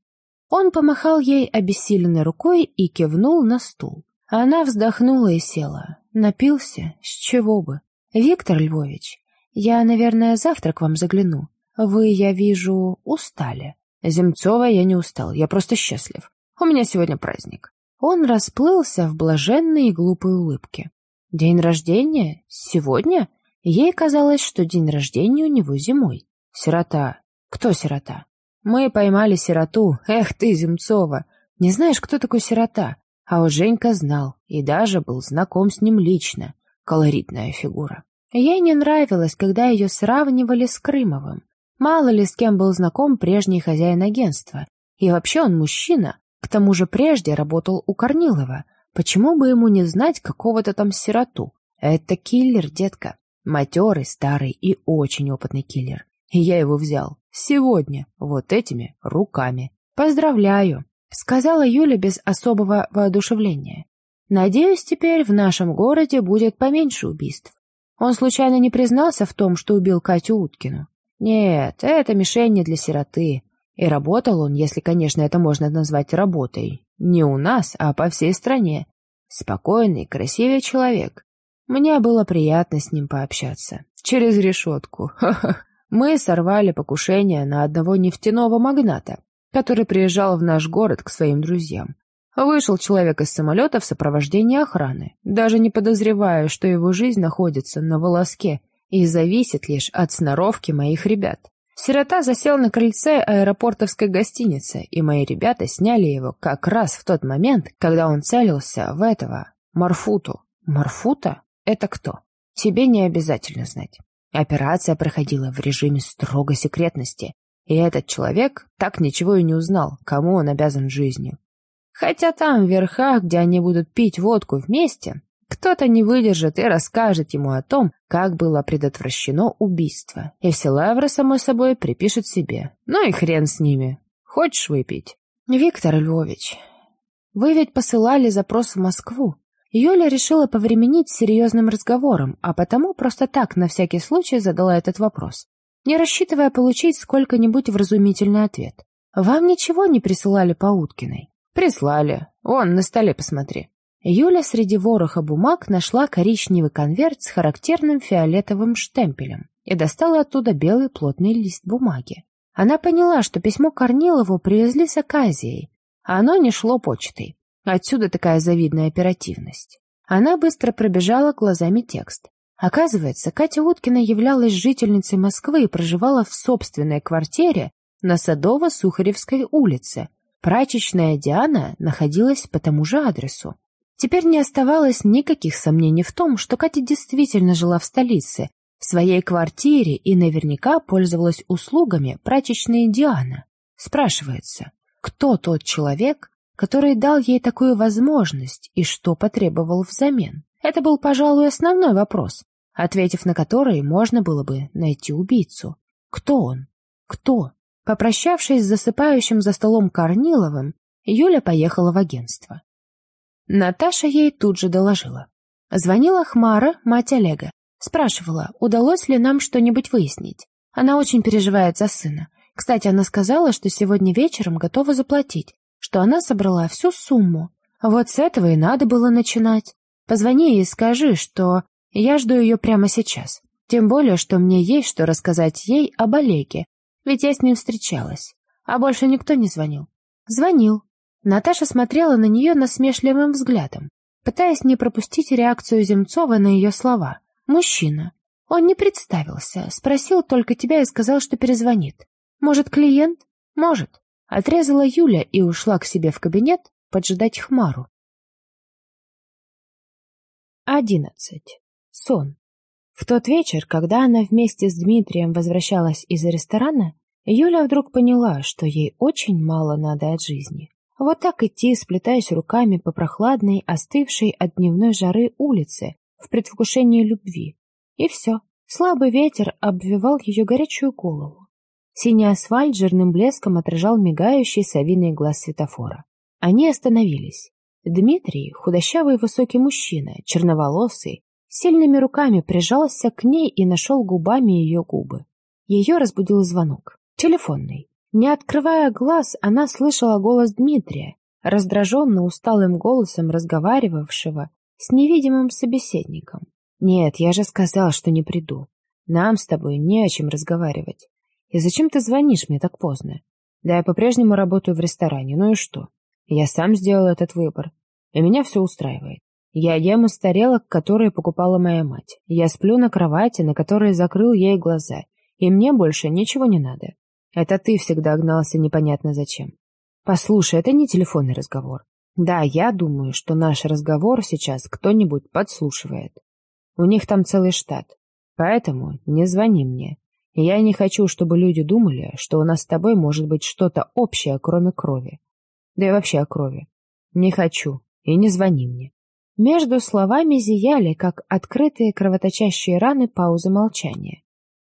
Он помахал ей обессиленной рукой и кивнул на стул. Она вздохнула и села. Напился? С чего бы? «Виктор Львович, я, наверное, завтра к вам загляну. Вы, я вижу, устали». «Земцова, я не устал, я просто счастлив. У меня сегодня праздник». Он расплылся в блаженной и глупой улыбке. «День рождения? Сегодня? Ей казалось, что день рождения у него зимой. Сирота. Кто сирота? Мы поймали сироту. Эх ты, Земцова. Не знаешь, кто такой сирота? А вот Женька знал и даже был знаком с ним лично. Колоритная фигура. Ей не нравилось, когда ее сравнивали с Крымовым. Мало ли с кем был знаком прежний хозяин агентства. И вообще он мужчина. К тому же прежде работал у Корнилова. Почему бы ему не знать какого-то там сироту? Это киллер, детка. Матерый, старый и очень опытный киллер. И я его взял. Сегодня. Вот этими руками. Поздравляю, сказала Юля без особого воодушевления. Надеюсь, теперь в нашем городе будет поменьше убийств. Он случайно не признался в том, что убил Катю Уткину? Нет, это мишень не для сироты. И работал он, если, конечно, это можно назвать работой, не у нас, а по всей стране. Спокойный, красивый человек. Мне было приятно с ним пообщаться. Через решетку. Мы сорвали покушение на одного нефтяного магната, который приезжал в наш город к своим друзьям. Вышел человек из самолета в сопровождении охраны, даже не подозревая, что его жизнь находится на волоске и зависит лишь от сноровки моих ребят. Сирота засел на крыльце аэропортовской гостиницы, и мои ребята сняли его как раз в тот момент, когда он целился в этого, Марфуту. Марфута? Это кто? Тебе не обязательно знать. Операция проходила в режиме строгой секретности, и этот человек так ничего и не узнал, кому он обязан жизнью. Хотя там, в верхах, где они будут пить водку вместе, кто-то не выдержит и расскажет ему о том, как было предотвращено убийство. И все лавры, само собой, припишет себе. Ну и хрен с ними. Хочешь выпить? Виктор Львович, вы ведь посылали запрос в Москву. Юля решила повременить с серьезным разговором, а потому просто так, на всякий случай, задала этот вопрос, не рассчитывая получить сколько-нибудь вразумительный ответ. Вам ничего не присылали по Уткиной? «Прислали. Вон, на столе посмотри». Юля среди вороха бумаг нашла коричневый конверт с характерным фиолетовым штемпелем и достала оттуда белый плотный лист бумаги. Она поняла, что письмо Корнилову привезли с Аказией, а оно не шло почтой. Отсюда такая завидная оперативность. Она быстро пробежала глазами текст. Оказывается, Катя Уткина являлась жительницей Москвы и проживала в собственной квартире на Садово-Сухаревской улице, Прачечная Диана находилась по тому же адресу. Теперь не оставалось никаких сомнений в том, что Катя действительно жила в столице, в своей квартире и наверняка пользовалась услугами прачечной Диана. Спрашивается, кто тот человек, который дал ей такую возможность и что потребовал взамен? Это был, пожалуй, основной вопрос, ответив на который можно было бы найти убийцу. Кто он? Кто? Попрощавшись с засыпающим за столом Корниловым, Юля поехала в агентство. Наташа ей тут же доложила. Звонила Хмара, мать Олега. Спрашивала, удалось ли нам что-нибудь выяснить. Она очень переживает за сына. Кстати, она сказала, что сегодня вечером готова заплатить, что она собрала всю сумму. Вот с этого и надо было начинать. Позвони ей и скажи, что я жду ее прямо сейчас. Тем более, что мне есть что рассказать ей об Олеге, ведь я с ним встречалась. А больше никто не звонил. Звонил. Наташа смотрела на нее насмешливым взглядом, пытаясь не пропустить реакцию Земцова на ее слова. «Мужчина. Он не представился, спросил только тебя и сказал, что перезвонит. Может, клиент? Может». Отрезала Юля и ушла к себе в кабинет поджидать Хмару. Одиннадцать. Сон. В тот вечер, когда она вместе с Дмитрием возвращалась из ресторана, Юля вдруг поняла, что ей очень мало надо от жизни. Вот так идти, сплетаясь руками по прохладной, остывшей от дневной жары улице, в предвкушении любви. И все. Слабый ветер обвивал ее горячую голову. Синий асфальт жирным блеском отражал мигающий совиный глаз светофора. Они остановились. Дмитрий, худощавый высокий мужчина, черноволосый, Сильными руками прижался к ней и нашел губами ее губы. Ее разбудил звонок. Телефонный. Не открывая глаз, она слышала голос Дмитрия, раздраженно усталым голосом разговаривавшего с невидимым собеседником. «Нет, я же сказал, что не приду. Нам с тобой не о чем разговаривать. И зачем ты звонишь мне так поздно? Да я по-прежнему работаю в ресторане, ну и что? Я сам сделал этот выбор, и меня все устраивает. Я ем из тарелок, которые покупала моя мать. Я сплю на кровати, на которой закрыл ей глаза. И мне больше ничего не надо. Это ты всегда гнался непонятно зачем. Послушай, это не телефонный разговор. Да, я думаю, что наш разговор сейчас кто-нибудь подслушивает. У них там целый штат. Поэтому не звони мне. Я не хочу, чтобы люди думали, что у нас с тобой может быть что-то общее, кроме крови. Да и вообще о крови. Не хочу. И не звони мне. Между словами зияли, как открытые кровоточащие раны паузы молчания,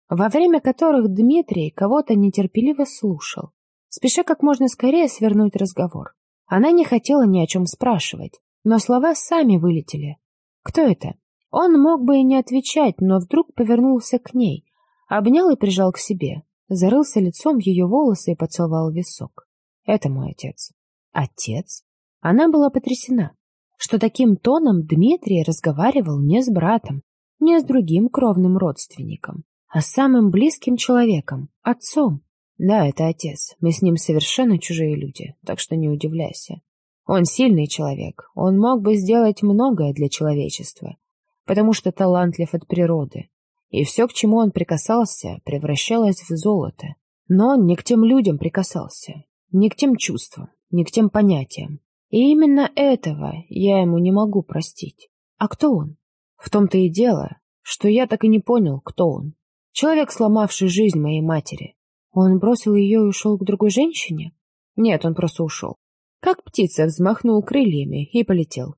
во время которых Дмитрий кого-то нетерпеливо слушал, спеша как можно скорее свернуть разговор. Она не хотела ни о чем спрашивать, но слова сами вылетели. Кто это? Он мог бы и не отвечать, но вдруг повернулся к ней, обнял и прижал к себе, зарылся лицом в ее волосы и поцеловал висок. Это мой отец. Отец? Она была потрясена что таким тоном Дмитрий разговаривал не с братом, не с другим кровным родственником, а самым близким человеком, отцом. Да, это отец, мы с ним совершенно чужие люди, так что не удивляйся. Он сильный человек, он мог бы сделать многое для человечества, потому что талантлив от природы. И все, к чему он прикасался, превращалось в золото. Но он не к тем людям прикасался, не к тем чувствам, не к тем понятиям. И именно этого я ему не могу простить. А кто он? В том-то и дело, что я так и не понял, кто он. Человек, сломавший жизнь моей матери. Он бросил ее и ушел к другой женщине? Нет, он просто ушел. Как птица взмахнул крыльями и полетел.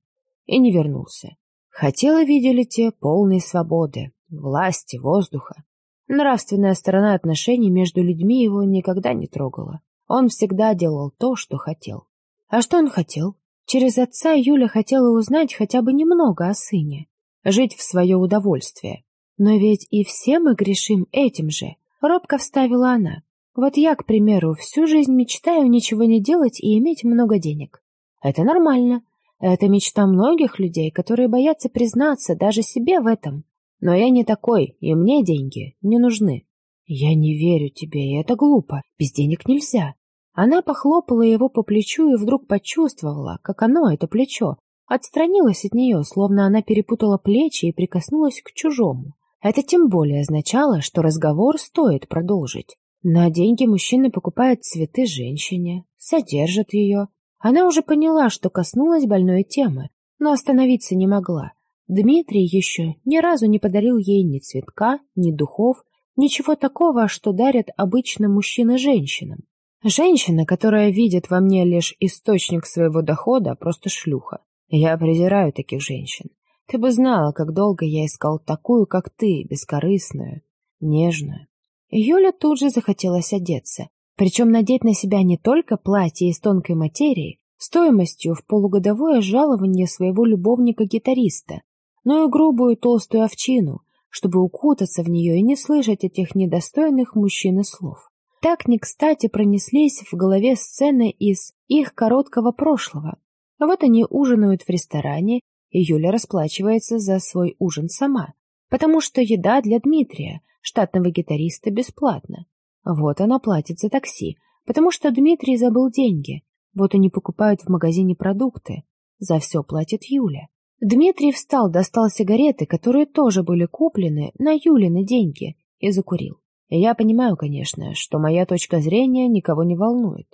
И не вернулся. Хотела, видели те, полной свободы, власти, воздуха. Нравственная сторона отношений между людьми его никогда не трогала. Он всегда делал то, что хотел. А что он хотел? Через отца Юля хотела узнать хотя бы немного о сыне. Жить в свое удовольствие. Но ведь и все мы грешим этим же. Робко вставила она. Вот я, к примеру, всю жизнь мечтаю ничего не делать и иметь много денег. Это нормально. Это мечта многих людей, которые боятся признаться даже себе в этом. Но я не такой, и мне деньги не нужны. Я не верю тебе, и это глупо. Без денег нельзя. Она похлопала его по плечу и вдруг почувствовала, как оно, это плечо, отстранилось от нее, словно она перепутала плечи и прикоснулась к чужому. Это тем более означало, что разговор стоит продолжить. На деньги мужчина покупает цветы женщине, содержит ее. Она уже поняла, что коснулась больной темы, но остановиться не могла. Дмитрий еще ни разу не подарил ей ни цветка, ни духов, ничего такого, что дарят обычно мужчины женщинам. Женщина, которая видит во мне лишь источник своего дохода, просто шлюха. Я презираю таких женщин. Ты бы знала, как долго я искал такую, как ты, бескорыстную, нежную. Юля тут же захотелось одеться, причем надеть на себя не только платье из тонкой материи, стоимостью в полугодовое жалование своего любовника-гитариста, но и грубую толстую овчину, чтобы укутаться в нее и не слышать этих недостойных мужчин слов. Так не кстати пронеслись в голове сцены из их короткого прошлого. Вот они ужинают в ресторане, и Юля расплачивается за свой ужин сама, потому что еда для Дмитрия, штатного гитариста, бесплатна. Вот она платит за такси, потому что Дмитрий забыл деньги. Вот они покупают в магазине продукты. За все платит Юля. Дмитрий встал, достал сигареты, которые тоже были куплены на Юлины деньги, и закурил. Я понимаю, конечно, что моя точка зрения никого не волнует.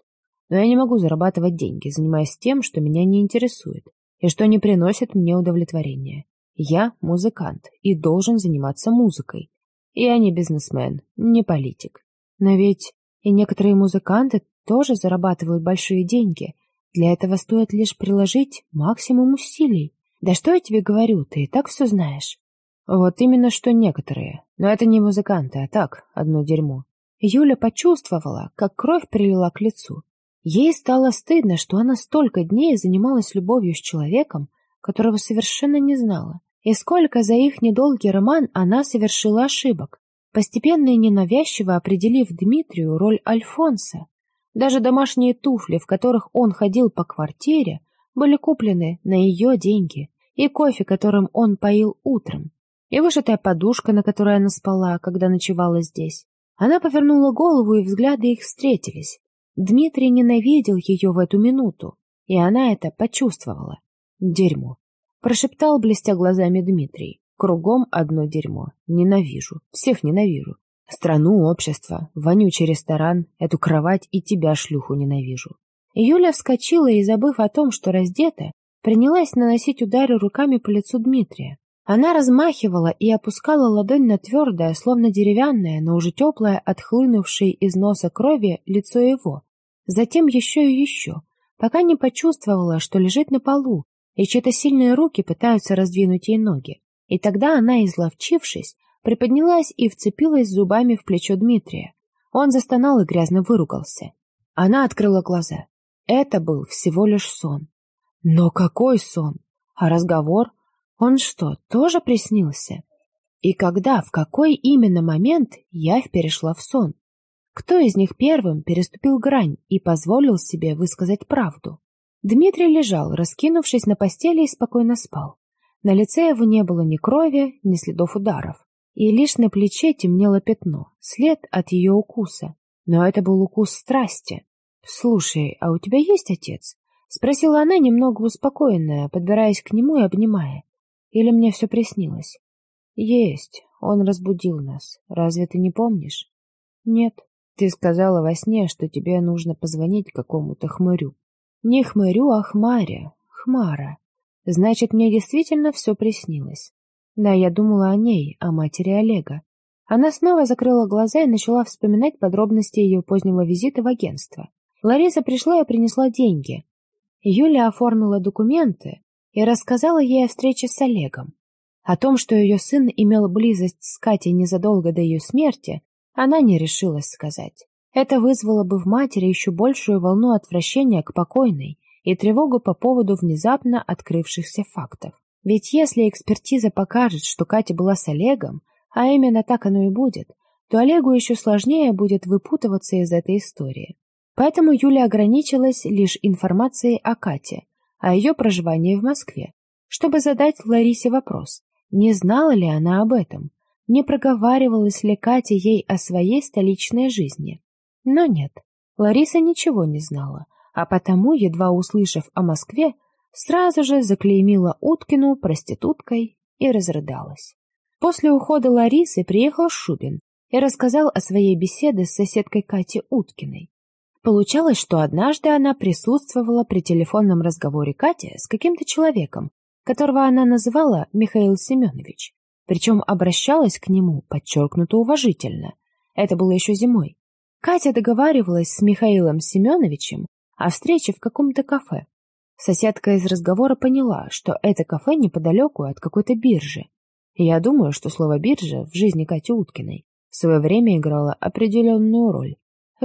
Но я не могу зарабатывать деньги, занимаясь тем, что меня не интересует и что не приносит мне удовлетворения. Я музыкант и должен заниматься музыкой. Я не бизнесмен, не политик. Но ведь и некоторые музыканты тоже зарабатывают большие деньги. Для этого стоит лишь приложить максимум усилий. Да что я тебе говорю, ты и так все знаешь. Вот именно что некоторые. Но это не музыканты, а так, одно дерьмо. Юля почувствовала, как кровь прилила к лицу. Ей стало стыдно, что она столько дней занималась любовью с человеком, которого совершенно не знала. И сколько за их недолгий роман она совершила ошибок, постепенно и ненавязчиво определив Дмитрию роль Альфонса. Даже домашние туфли, в которых он ходил по квартире, были куплены на ее деньги, и кофе, которым он поил утром, и вышитая подушка, на которой она спала, когда ночевала здесь. Она повернула голову, и взгляды их встретились. Дмитрий ненавидел ее в эту минуту, и она это почувствовала. «Дерьмо», — прошептал, блестя глазами Дмитрий. «Кругом одно дерьмо. Ненавижу. Всех ненавижу. Страну, общество, вонючий ресторан, эту кровать и тебя, шлюху, ненавижу». Юля вскочила и, забыв о том, что раздета, принялась наносить удары руками по лицу Дмитрия. Она размахивала и опускала ладонь на твердое, словно деревянное, но уже теплое, отхлынувшее из носа крови лицо его. Затем еще и еще, пока не почувствовала, что лежит на полу, и чьи-то сильные руки пытаются раздвинуть ей ноги. И тогда она, изловчившись, приподнялась и вцепилась зубами в плечо Дмитрия. Он застонал и грязно выругался. Она открыла глаза. Это был всего лишь сон. Но какой сон? А разговор? Он что, тоже приснился? И когда, в какой именно момент Явь перешла в сон? Кто из них первым переступил грань и позволил себе высказать правду? Дмитрий лежал, раскинувшись на постели и спокойно спал. На лице его не было ни крови, ни следов ударов. И лишь на плече темнело пятно, след от ее укуса. Но это был укус страсти. «Слушай, а у тебя есть отец? — спросила она, немного успокоенная, подбираясь к нему и обнимая. «Или мне все приснилось?» «Есть. Он разбудил нас. Разве ты не помнишь?» «Нет. Ты сказала во сне, что тебе нужно позвонить какому-то хмырю». «Не хмырю, а хмаре. Хмара. Значит, мне действительно все приснилось. Да, я думала о ней, о матери Олега. Она снова закрыла глаза и начала вспоминать подробности ее позднего визита в агентство. Лариса пришла и принесла деньги. Юля оформила документы и рассказала ей о встрече с Олегом. О том, что ее сын имел близость с Катей незадолго до ее смерти, она не решилась сказать. Это вызвало бы в матери еще большую волну отвращения к покойной и тревогу по поводу внезапно открывшихся фактов. Ведь если экспертиза покажет, что Катя была с Олегом, а именно так оно и будет, то Олегу еще сложнее будет выпутываться из этой истории. Поэтому Юля ограничилась лишь информацией о Кате, о ее проживании в Москве, чтобы задать Ларисе вопрос, не знала ли она об этом, не проговаривалась ли Катя ей о своей столичной жизни. Но нет, Лариса ничего не знала, а потому, едва услышав о Москве, сразу же заклеймила Уткину проституткой и разрыдалась. После ухода Ларисы приехал Шубин и рассказал о своей беседе с соседкой Катей Уткиной. Получалось, что однажды она присутствовала при телефонном разговоре Кати с каким-то человеком, которого она называла Михаил Семенович, причем обращалась к нему подчеркнуто уважительно. Это было еще зимой. Катя договаривалась с Михаилом Семеновичем о встрече в каком-то кафе. Соседка из разговора поняла, что это кафе неподалеку от какой-то биржи, и я думаю, что слово «биржа» в жизни Кати Уткиной в свое время играло определенную роль.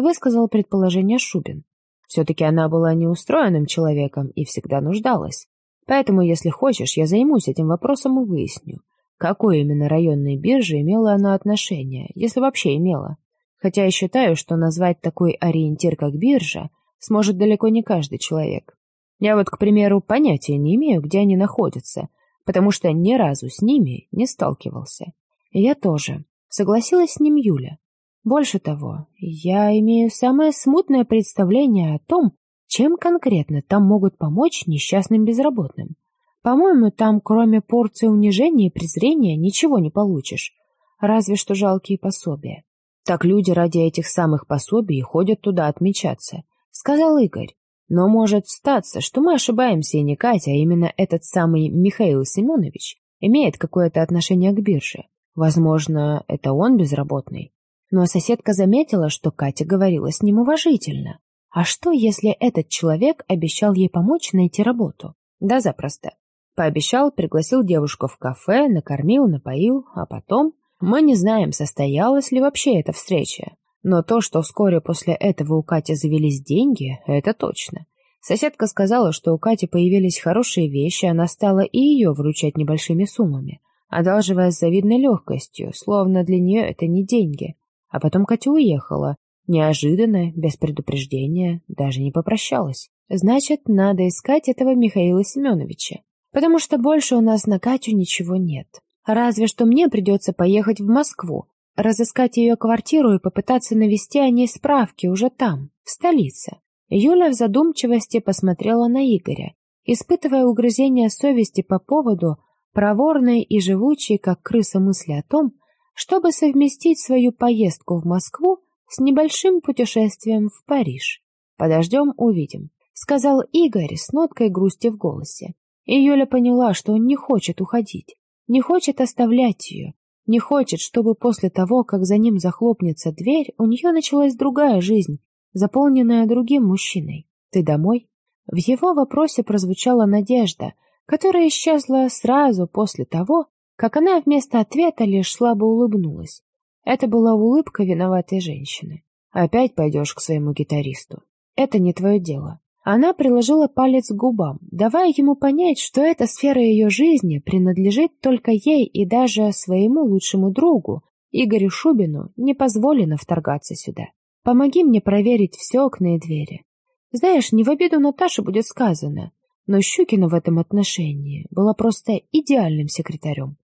Высказал предположение Шубин. Все-таки она была неустроенным человеком и всегда нуждалась. Поэтому, если хочешь, я займусь этим вопросом и выясню, какой именно районной бирже имела она отношение, если вообще имела. Хотя я считаю, что назвать такой ориентир, как биржа, сможет далеко не каждый человек. Я вот, к примеру, понятия не имею, где они находятся, потому что ни разу с ними не сталкивался. И я тоже. Согласилась с ним Юля. Больше того, я имею самое смутное представление о том, чем конкретно там могут помочь несчастным безработным. По-моему, там, кроме порции унижения и презрения, ничего не получишь, разве что жалкие пособия. Так люди ради этих самых пособий ходят туда отмечаться, сказал Игорь. Но может статься, что мы ошибаемся, и не Катя, а именно этот самый Михаил Семенович имеет какое-то отношение к бирже. Возможно, это он безработный. Но соседка заметила, что Катя говорила с ним уважительно. А что, если этот человек обещал ей помочь найти работу? Да, запросто. Пообещал, пригласил девушку в кафе, накормил, напоил, а потом... Мы не знаем, состоялась ли вообще эта встреча. Но то, что вскоре после этого у Кати завелись деньги, это точно. Соседка сказала, что у Кати появились хорошие вещи, она стала и ее вручать небольшими суммами, одалживая с завидной легкостью, словно для нее это не деньги. А потом Катя уехала, неожиданно, без предупреждения, даже не попрощалась. Значит, надо искать этого Михаила Семеновича, потому что больше у нас на Катю ничего нет. Разве что мне придется поехать в Москву, разыскать ее квартиру и попытаться навести о ней справки уже там, в столице. Юля в задумчивости посмотрела на Игоря, испытывая угрызение совести по поводу проворной и живучей, как крыса мысли о том, чтобы совместить свою поездку в Москву с небольшим путешествием в Париж. «Подождем, увидим», — сказал Игорь с ноткой грусти в голосе. И Юля поняла, что он не хочет уходить, не хочет оставлять ее, не хочет, чтобы после того, как за ним захлопнется дверь, у нее началась другая жизнь, заполненная другим мужчиной. «Ты домой?» В его вопросе прозвучала надежда, которая исчезла сразу после того, как она вместо ответа лишь слабо улыбнулась. Это была улыбка виноватой женщины. «Опять пойдешь к своему гитаристу. Это не твое дело. Она приложила палец к губам, давая ему понять, что эта сфера ее жизни принадлежит только ей и даже своему лучшему другу, Игорю Шубину, не позволено вторгаться сюда. Помоги мне проверить все окна и двери. Знаешь, не в обиду Наташе будет сказано, но Щукина в этом отношении была просто идеальным секретарем.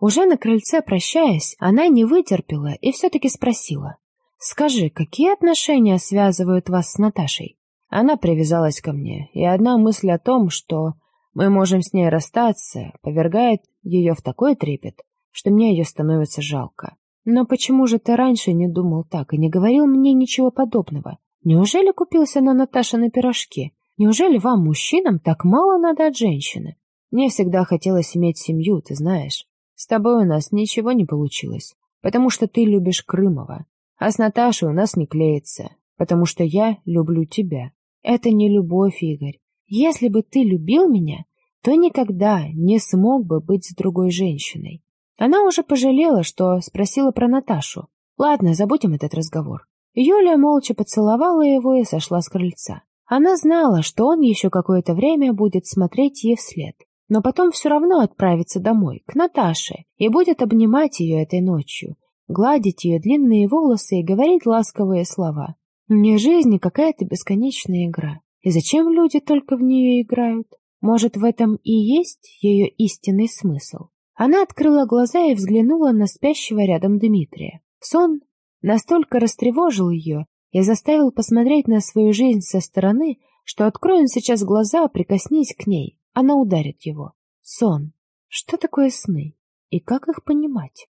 Уже на крыльце прощаясь, она не вытерпела и все-таки спросила. «Скажи, какие отношения связывают вас с Наташей?» Она привязалась ко мне, и одна мысль о том, что мы можем с ней расстаться, повергает ее в такой трепет, что мне ее становится жалко. Но почему же ты раньше не думал так и не говорил мне ничего подобного? Неужели купился на Наташины пирожки? Неужели вам, мужчинам, так мало надо от женщины? Мне всегда хотелось иметь семью, ты знаешь. С тобой у нас ничего не получилось, потому что ты любишь Крымова. А с Наташей у нас не клеится, потому что я люблю тебя. Это не любовь, Игорь. Если бы ты любил меня, то никогда не смог бы быть с другой женщиной. Она уже пожалела, что спросила про Наташу. Ладно, забудем этот разговор. Юлия молча поцеловала его и сошла с крыльца. Она знала, что он еще какое-то время будет смотреть ей вслед, но потом все равно отправится домой, к Наташе, и будет обнимать ее этой ночью, гладить ее длинные волосы и говорить ласковые слова. Не жизнь, какая-то бесконечная игра. И зачем люди только в нее играют? Может, в этом и есть ее истинный смысл? Она открыла глаза и взглянула на спящего рядом Дмитрия. Сон настолько растревожил ее и заставил посмотреть на свою жизнь со стороны, что откроем сейчас глаза, прикоснись к ней, она ударит его. Сон. Что такое сны? И как их понимать?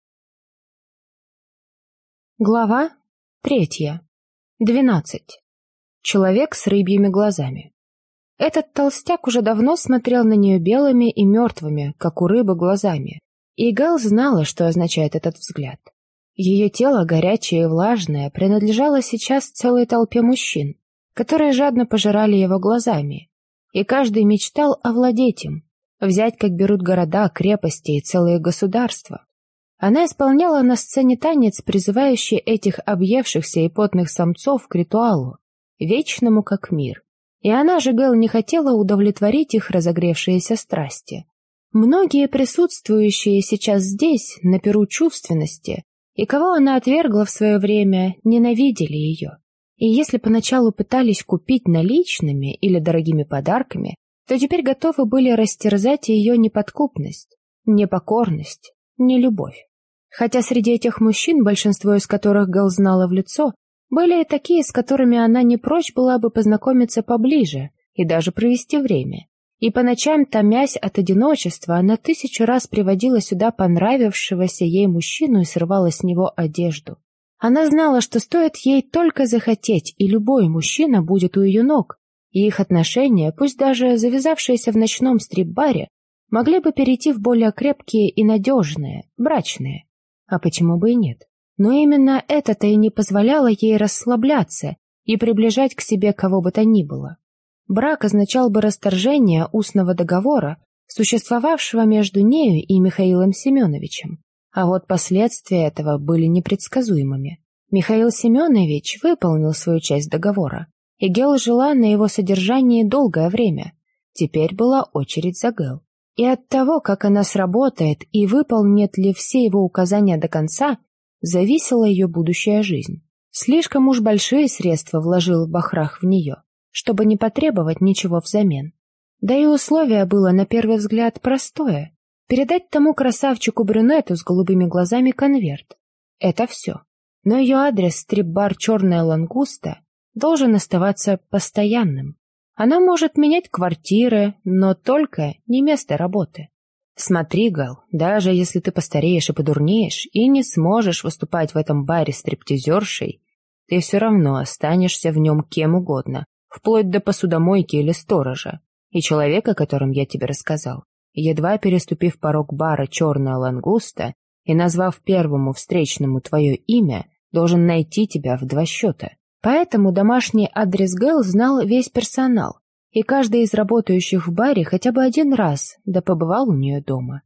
Глава третья. Двенадцать. Человек с рыбьими глазами. Этот толстяк уже давно смотрел на нее белыми и мертвыми, как у рыбы, глазами. И Гэл знала, что означает этот взгляд. Ее тело, горячее и влажное, принадлежало сейчас целой толпе мужчин, которые жадно пожирали его глазами. И каждый мечтал овладеть им, взять, как берут города, крепости и целые государства. Она исполняла на сцене танец, призывающий этих объевшихся и потных самцов к ритуалу, вечному как мир. И она же, Гэл, не хотела удовлетворить их разогревшиеся страсти. Многие присутствующие сейчас здесь, на перу чувственности, и кого она отвергла в свое время, ненавидели ее. И если поначалу пытались купить наличными или дорогими подарками, то теперь готовы были растерзать ее неподкупность, непокорность, нелюбовь. Хотя среди этих мужчин, большинство из которых Гал знала в лицо, были и такие, с которыми она не прочь была бы познакомиться поближе и даже провести время. И по ночам, томясь от одиночества, она тысячу раз приводила сюда понравившегося ей мужчину и срывала с него одежду. Она знала, что стоит ей только захотеть, и любой мужчина будет у ее ног, и их отношения, пусть даже завязавшиеся в ночном стрип-баре, могли бы перейти в более крепкие и надежные, брачные. А почему бы и нет? Но именно это-то и не позволяло ей расслабляться и приближать к себе кого бы то ни было. Брак означал бы расторжение устного договора, существовавшего между нею и Михаилом Семеновичем. А вот последствия этого были непредсказуемыми. Михаил Семенович выполнил свою часть договора, и Гел жила на его содержании долгое время. Теперь была очередь за Гел. И от того, как она сработает и выполнит ли все его указания до конца, зависела ее будущая жизнь. Слишком уж большие средства вложил Бахрах в нее, чтобы не потребовать ничего взамен. Да и условие было, на первый взгляд, простое — передать тому красавчику-брюнету с голубыми глазами конверт. Это все. Но ее адрес стрип-бар «Черная лангуста» должен оставаться постоянным. Она может менять квартиры, но только не место работы. Смотри, Гал, даже если ты постареешь и подурнеешь, и не сможешь выступать в этом баре стриптизершей, ты все равно останешься в нем кем угодно, вплоть до посудомойки или сторожа. И человек, о котором я тебе рассказал, едва переступив порог бара «Черная лангуста» и назвав первому встречному твое имя, должен найти тебя в два счета. Поэтому домашний адрес Гэл знал весь персонал, и каждый из работающих в баре хотя бы один раз да побывал у нее дома.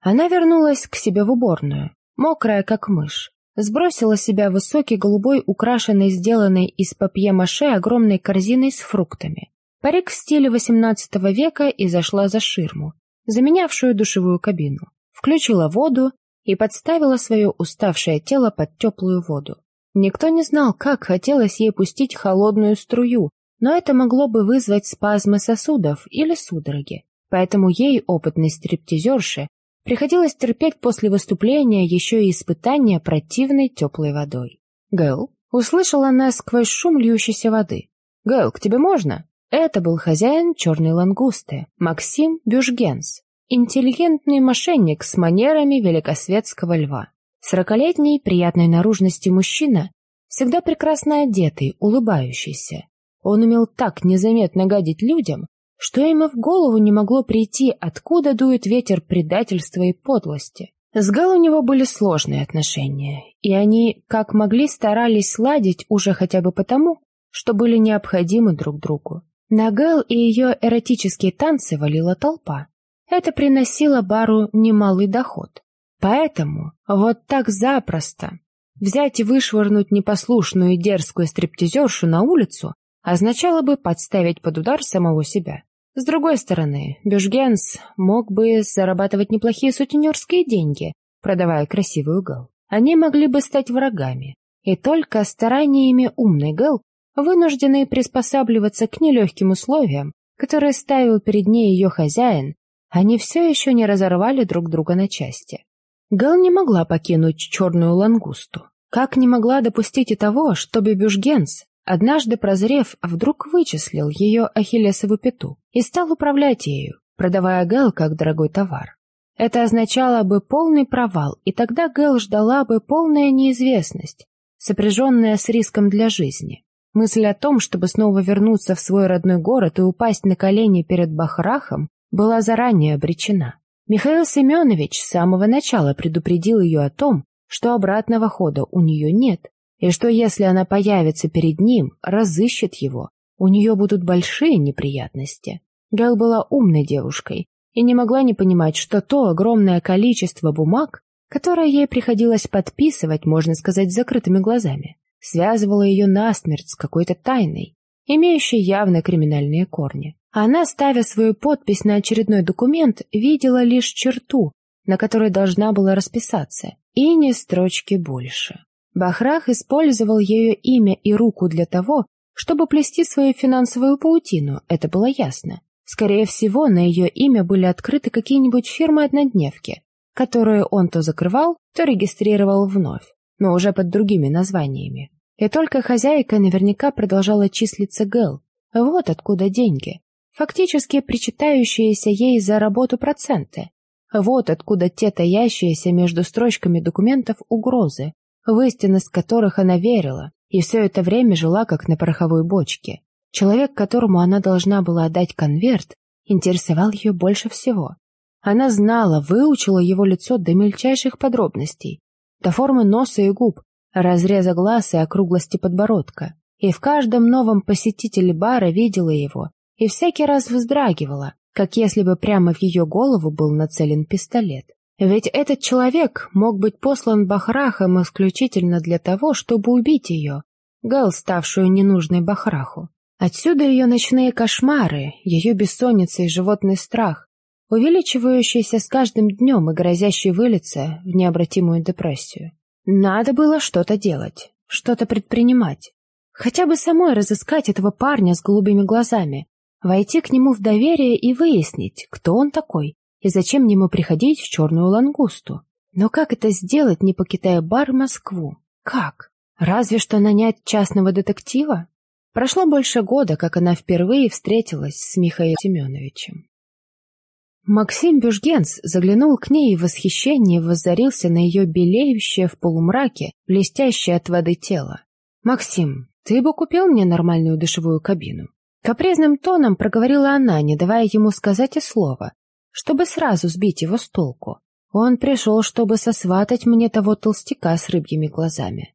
Она вернулась к себе в уборную, мокрая как мышь, сбросила с себя высокий голубой, украшенный, сделанный из папье-маше огромной корзиной с фруктами, парик в стиле XVIII века и зашла за ширму, заменявшую душевую кабину, включила воду и подставила свое уставшее тело под теплую воду. Никто не знал, как хотелось ей пустить холодную струю, но это могло бы вызвать спазмы сосудов или судороги. Поэтому ей, опытной стриптизерше, приходилось терпеть после выступления еще и испытания противной теплой водой. «Гэл?» — услышала она сквозь шум льющейся воды. «Гэл, к тебе можно?» Это был хозяин черной лангусты, Максим Бюжгенс, интеллигентный мошенник с манерами великосветского льва. Сорокалетний, приятной наружности мужчина, всегда прекрасно одетый, улыбающийся. Он умел так незаметно гадить людям, что им и в голову не могло прийти, откуда дует ветер предательства и подлости. С Гал у него были сложные отношения, и они, как могли, старались сладить уже хотя бы потому, что были необходимы друг другу. На Гэл и ее эротические танцы валила толпа. Это приносило бару немалый доход. Поэтому вот так запросто взять и вышвырнуть непослушную и дерзкую стриптизершу на улицу означало бы подставить под удар самого себя. С другой стороны, Бюжгенс мог бы зарабатывать неплохие сутенерские деньги, продавая красивую Гэл. Они могли бы стать врагами, и только стараниями умной Гэл Вынужденные приспосабливаться к нелегким условиям, которые ставил перед ней ее хозяин, они все еще не разорвали друг друга на части. Гал не могла покинуть черную лангусту. Как не могла допустить и того, чтобы Бюшгенс, однажды прозрев, вдруг вычислил ее ахиллесову пяту и стал управлять ею, продавая Гэл как дорогой товар. Это означало бы полный провал, и тогда Гэл ждала бы полная неизвестность, сопряженная с риском для жизни. Мысль о том, чтобы снова вернуться в свой родной город и упасть на колени перед Бахрахом, была заранее обречена. Михаил Семенович с самого начала предупредил ее о том, что обратного хода у нее нет, и что если она появится перед ним, разыщет его, у нее будут большие неприятности. Гэл была умной девушкой и не могла не понимать, что то огромное количество бумаг, которое ей приходилось подписывать, можно сказать, закрытыми глазами, связывала ее насмерть с какой-то тайной, имеющей явно криминальные корни. Она, ставя свою подпись на очередной документ, видела лишь черту, на которой должна была расписаться, и ни строчки больше. Бахрах использовал ее имя и руку для того, чтобы плести свою финансовую паутину, это было ясно. Скорее всего, на ее имя были открыты какие-нибудь фирмы-однодневки, которые он то закрывал, то регистрировал вновь но уже под другими названиями. И только хозяйка наверняка продолжала числиться Гэл. Вот откуда деньги. Фактически причитающиеся ей за работу проценты. Вот откуда те таящиеся между строчками документов угрозы, в истинность которых она верила, и все это время жила как на пороховой бочке. Человек, которому она должна была отдать конверт, интересовал ее больше всего. Она знала, выучила его лицо до мельчайших подробностей, до формы носа и губ, разреза глаз и округлости подбородка. И в каждом новом посетителе бара видела его, и всякий раз вздрагивала, как если бы прямо в ее голову был нацелен пистолет. Ведь этот человек мог быть послан Бахрахом исключительно для того, чтобы убить ее, Гэл, ставшую ненужной Бахраху. Отсюда ее ночные кошмары, ее бессонница и животный страх, увеличивающийся с каждым днем и грозящий вылиться в необратимую депрессию. Надо было что-то делать, что-то предпринимать. Хотя бы самой разыскать этого парня с голубыми глазами, войти к нему в доверие и выяснить, кто он такой и зачем ему приходить в черную лангусту. Но как это сделать, не покидая бар Москву? Как? Разве что нанять частного детектива? Прошло больше года, как она впервые встретилась с Михаилом Семеновичем. Максим Бюжгенс заглянул к ней и в восхищении воззарился на ее белеющее в полумраке, блестящее от воды тело. «Максим, ты бы купил мне нормальную душевую кабину?» Капризным тоном проговорила она, не давая ему сказать и слова, чтобы сразу сбить его с толку. Он пришел, чтобы сосватать мне того толстяка с рыбьими глазами.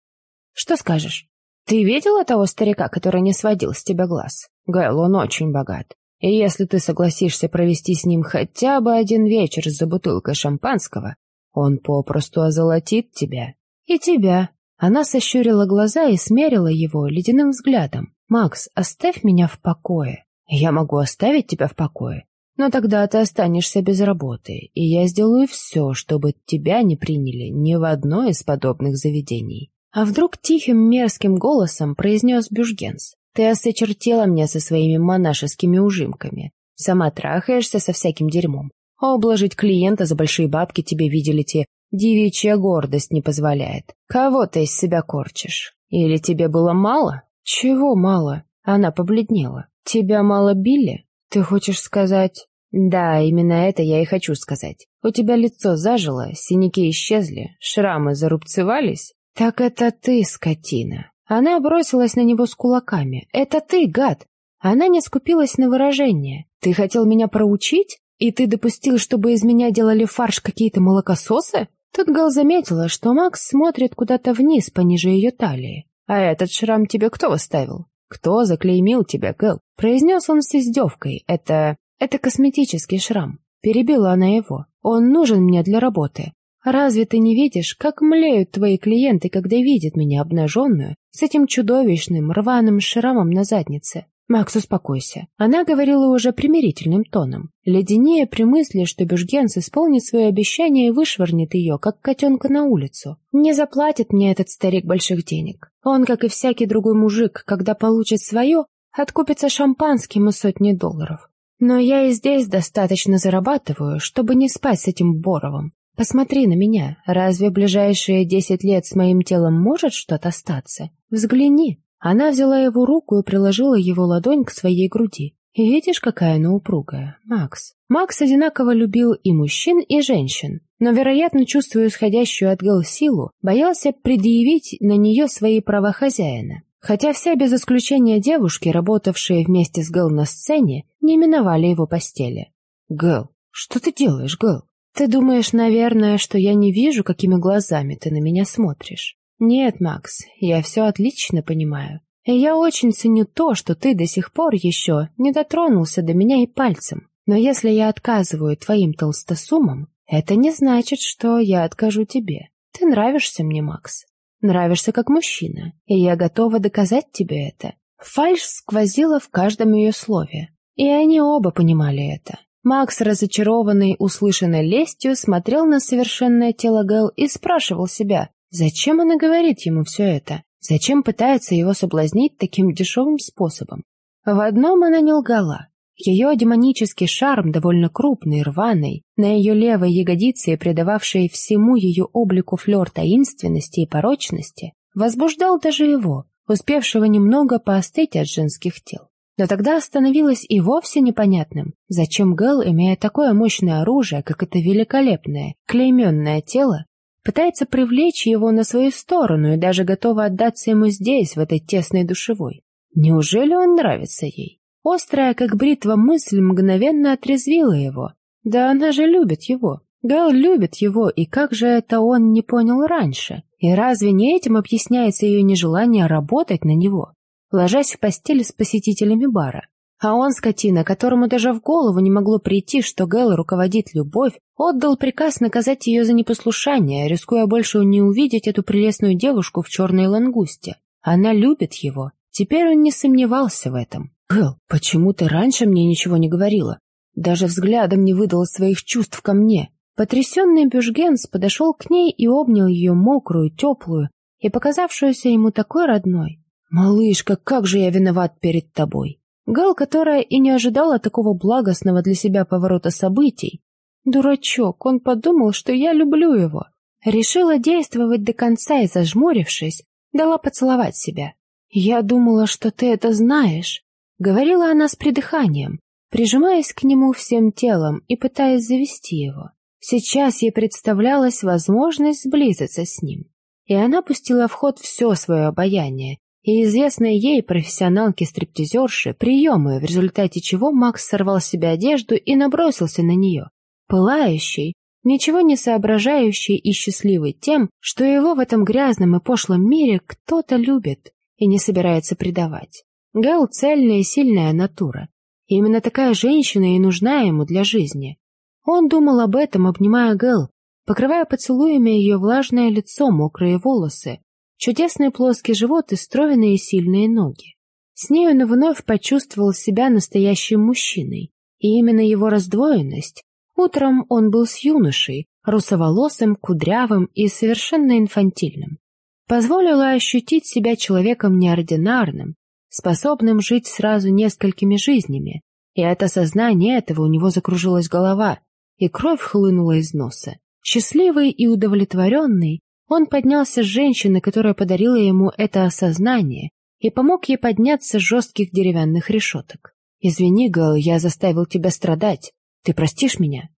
«Что скажешь? Ты видела того старика, который не сводил с тебя глаз? Гайл, он очень богат. И если ты согласишься провести с ним хотя бы один вечер за бутылкой шампанского, он попросту озолотит тебя. И тебя. Она сощурила глаза и смерила его ледяным взглядом. «Макс, оставь меня в покое. Я могу оставить тебя в покое, но тогда ты останешься без работы, и я сделаю все, чтобы тебя не приняли ни в одно из подобных заведений». А вдруг тихим мерзким голосом произнес Бюжгенс. Ты осочертела меня со своими монашескими ужимками. Сама трахаешься со всяким дерьмом. А ублажить клиента за большие бабки тебе, видели те, девичья гордость не позволяет. Кого ты из себя корчишь? Или тебе было мало? Чего мало? Она побледнела. «Тебя мало били? Ты хочешь сказать...» «Да, именно это я и хочу сказать. У тебя лицо зажило, синяки исчезли, шрамы зарубцевались. Так это ты, скотина!» Она бросилась на него с кулаками. «Это ты, гад!» Она не скупилась на выражение. «Ты хотел меня проучить? И ты допустил, чтобы из меня делали фарш какие-то молокососы?» Тут Гал заметила, что Макс смотрит куда-то вниз, пониже ее талии. «А этот шрам тебе кто выставил? Кто заклеймил тебя, Гэл?» Произнес он с издевкой. «Это... это косметический шрам». Перебила она его. «Он нужен мне для работы. Разве ты не видишь, как млеют твои клиенты, когда видят меня обнаженную с этим чудовищным рваным шрамом на заднице? Макс, успокойся. Она говорила уже примирительным тоном, леденее при мысли, что Бюжгенс исполнит свое обещание и вышвырнет ее, как котенка на улицу. Не заплатит мне этот старик больших денег. Он, как и всякий другой мужик, когда получит свое, откупится шампанским и сотни долларов. Но я и здесь достаточно зарабатываю, чтобы не спать с этим Боровым. Посмотри на меня. Разве ближайшие десять лет с моим телом может что-то остаться? Взгляни. Она взяла его руку и приложила его ладонь к своей груди. Видишь, какая она упругая, Макс. Макс одинаково любил и мужчин, и женщин, но, вероятно, чувствуя исходящую от Гэл силу, боялся предъявить на нее свои права хозяина. Хотя все без исключения девушки, работавшие вместе с Гэл на сцене, не миновали его постели. «Гэл, что ты делаешь, Гэл?» «Ты думаешь, наверное, что я не вижу, какими глазами ты на меня смотришь?» «Нет, Макс, я все отлично понимаю. И я очень ценю то, что ты до сих пор еще не дотронулся до меня и пальцем. Но если я отказываю твоим толстосумам, это не значит, что я откажу тебе. Ты нравишься мне, Макс. Нравишься как мужчина, и я готова доказать тебе это». Фальшь сквозила в каждом ее слове, и они оба понимали это. Макс, разочарованный услышанной лестью, смотрел на совершенное тело Гэл и спрашивал себя, зачем она говорит ему все это? Зачем пытается его соблазнить таким дешевым способом? В одном она не лгала. Ее демонический шарм, довольно крупный, рваный, на ее левой ягодице, придававший всему ее облику флер таинственности и порочности, возбуждал даже его, успевшего немного поостыть от женских тел. Но тогда становилось и вовсе непонятным, зачем Гэл, имея такое мощное оружие, как это великолепное, клейменное тело, пытается привлечь его на свою сторону и даже готова отдаться ему здесь, в этой тесной душевой. Неужели он нравится ей? Острая, как бритва, мысль мгновенно отрезвила его. Да она же любит его. Гэл любит его, и как же это он не понял раньше? И разве не этим объясняется ее нежелание работать на него? Ложась в постели с посетителями бара. А он, скотина, которому даже в голову не могло прийти, что Гэл руководит любовь, отдал приказ наказать ее за непослушание, рискуя больше не увидеть эту прелестную девушку в черной лангусте. Она любит его. Теперь он не сомневался в этом. «Гэл, почему ты раньше мне ничего не говорила? Даже взглядом не выдала своих чувств ко мне». Потрясенный Бюжгенс подошел к ней и обнял ее мокрую, теплую и показавшуюся ему такой родной. «Малышка, как же я виноват перед тобой!» Гал, которая и не ожидала такого благостного для себя поворота событий. Дурачок, он подумал, что я люблю его. Решила действовать до конца и, зажмурившись, дала поцеловать себя. «Я думала, что ты это знаешь», — говорила она с придыханием, прижимаясь к нему всем телом и пытаясь завести его. Сейчас ей представлялась возможность сблизиться с ним. И она пустила в ход все свое обаяние, и известные ей профессионалки-стриптизерши приемы, в результате чего Макс сорвал с себя одежду и набросился на нее, пылающий, ничего не соображающий и счастливый тем, что его в этом грязном и пошлом мире кто-то любит и не собирается предавать. Гэл — цельная и сильная натура. И именно такая женщина и нужна ему для жизни. Он думал об этом, обнимая Гэл, покрывая поцелуями ее влажное лицо, мокрые волосы, Чудесный плоский живот и стройные сильные ноги. С ней он вновь почувствовал себя настоящим мужчиной, и именно его раздвоенность. Утром он был с юношей, русоволосым, кудрявым и совершенно инфантильным. Позволила ощутить себя человеком неординарным, способным жить сразу несколькими жизнями, и от осознания этого у него закружилась голова, и кровь хлынула из носа. Счастливый и удовлетворенный, он поднялся с женщины, которая подарила ему это осознание, и помог ей подняться с жестких деревянных решеток. «Извини, Гэл, я заставил тебя страдать. Ты простишь меня?»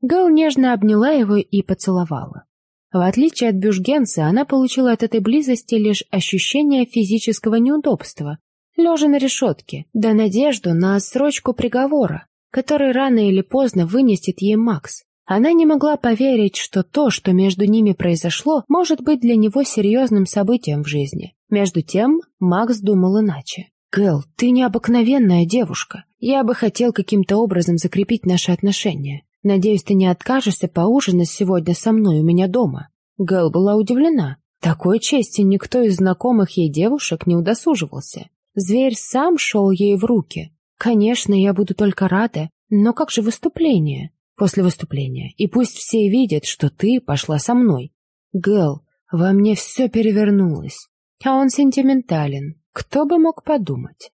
Гэл нежно обняла его и поцеловала. В отличие от Бюшгенса, она получила от этой близости лишь ощущение физического неудобства, лежа на решетке, да надежду на отсрочку приговора, который рано или поздно вынесет ей Макс. Она не могла поверить, что то, что между ними произошло, может быть для него серьезным событием в жизни. Между тем, Макс думал иначе. «Кэл, ты необыкновенная девушка. Я бы хотел каким-то образом закрепить наши отношения. Надеюсь, ты не откажешься поужинать сегодня со мной у меня дома». Гэл была удивлена. Такой чести никто из знакомых ей девушек не удосуживался. Зверь сам шел ей в руки. Конечно, я буду только рада, но как же выступление? После выступления. И пусть все видят, что ты пошла со мной. Гэл, во мне все перевернулось. А он сентиментален. Кто бы мог подумать?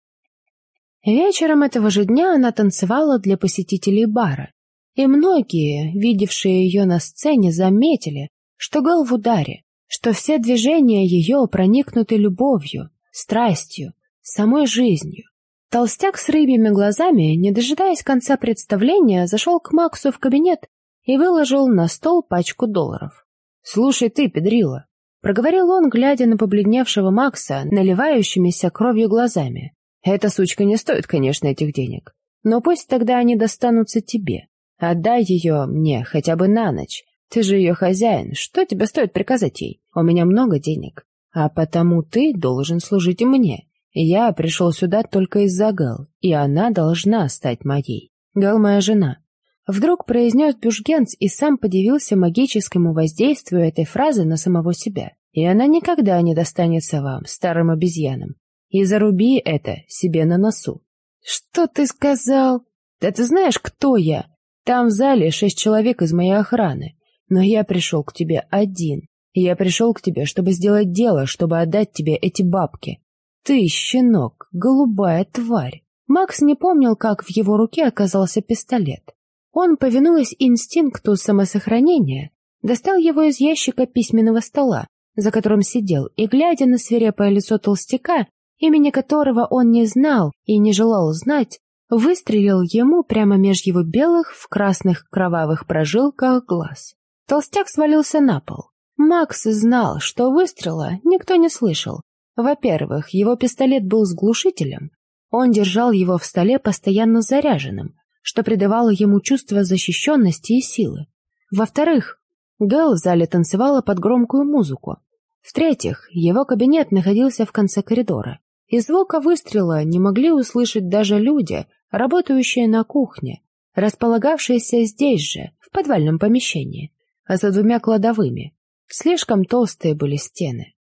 Вечером этого же дня она танцевала для посетителей бара. И многие, видевшие ее на сцене, заметили, что Гэл в ударе, что все движения ее проникнуты любовью, страстью, самой жизнью. Толстяк с рыбьими глазами, не дожидаясь конца представления, зашел к Максу в кабинет и выложил на стол пачку долларов. «Слушай ты, педрила», — проговорил он, глядя на побледневшего Макса, наливающимися кровью глазами. «Эта сучка не стоит, конечно, этих денег, но пусть тогда они достанутся тебе. Отдай ее мне хотя бы на ночь. Ты же ее хозяин, что тебе стоит приказать ей? У меня много денег, а потому ты должен служить мне, я пришел сюда только из-за Гал, и она должна стать моей. Гал моя жена. Вдруг произнес Бюшгенц и сам подивился магическому воздействию этой фразы на самого себя. И она никогда не достанется вам, старым обезьянам. И заруби это себе на носу. Что ты сказал? Да ты знаешь, кто я? Там в зале шесть человек из моей охраны. Но я пришел к тебе один. Я пришел к тебе, чтобы сделать дело, чтобы отдать тебе эти бабки. «Ты, щенок, голубая тварь!» Макс не помнил, как в его руке оказался пистолет. Он, повинуясь инстинкту самосохранения, достал его из ящика письменного стола, за которым сидел, и, глядя на свирепое лицо толстяка, имени которого он не знал и не желал знать, выстрелил ему прямо меж его белых в красных кровавых прожилках глаз. Толстяк свалился на пол. Макс знал, что выстрела никто не слышал, во-первых, его пистолет был с глушителем. Он держал его в столе постоянно заряженным, что придавало ему чувство защищенности и силы. Во-вторых, Гэл в зале танцевала под громкую музыку. В-третьих, его кабинет находился в конце коридора. И звука выстрела не могли услышать даже люди, работающие на кухне, располагавшиеся здесь же, в подвальном помещении, а за двумя кладовыми. Слишком толстые были стены.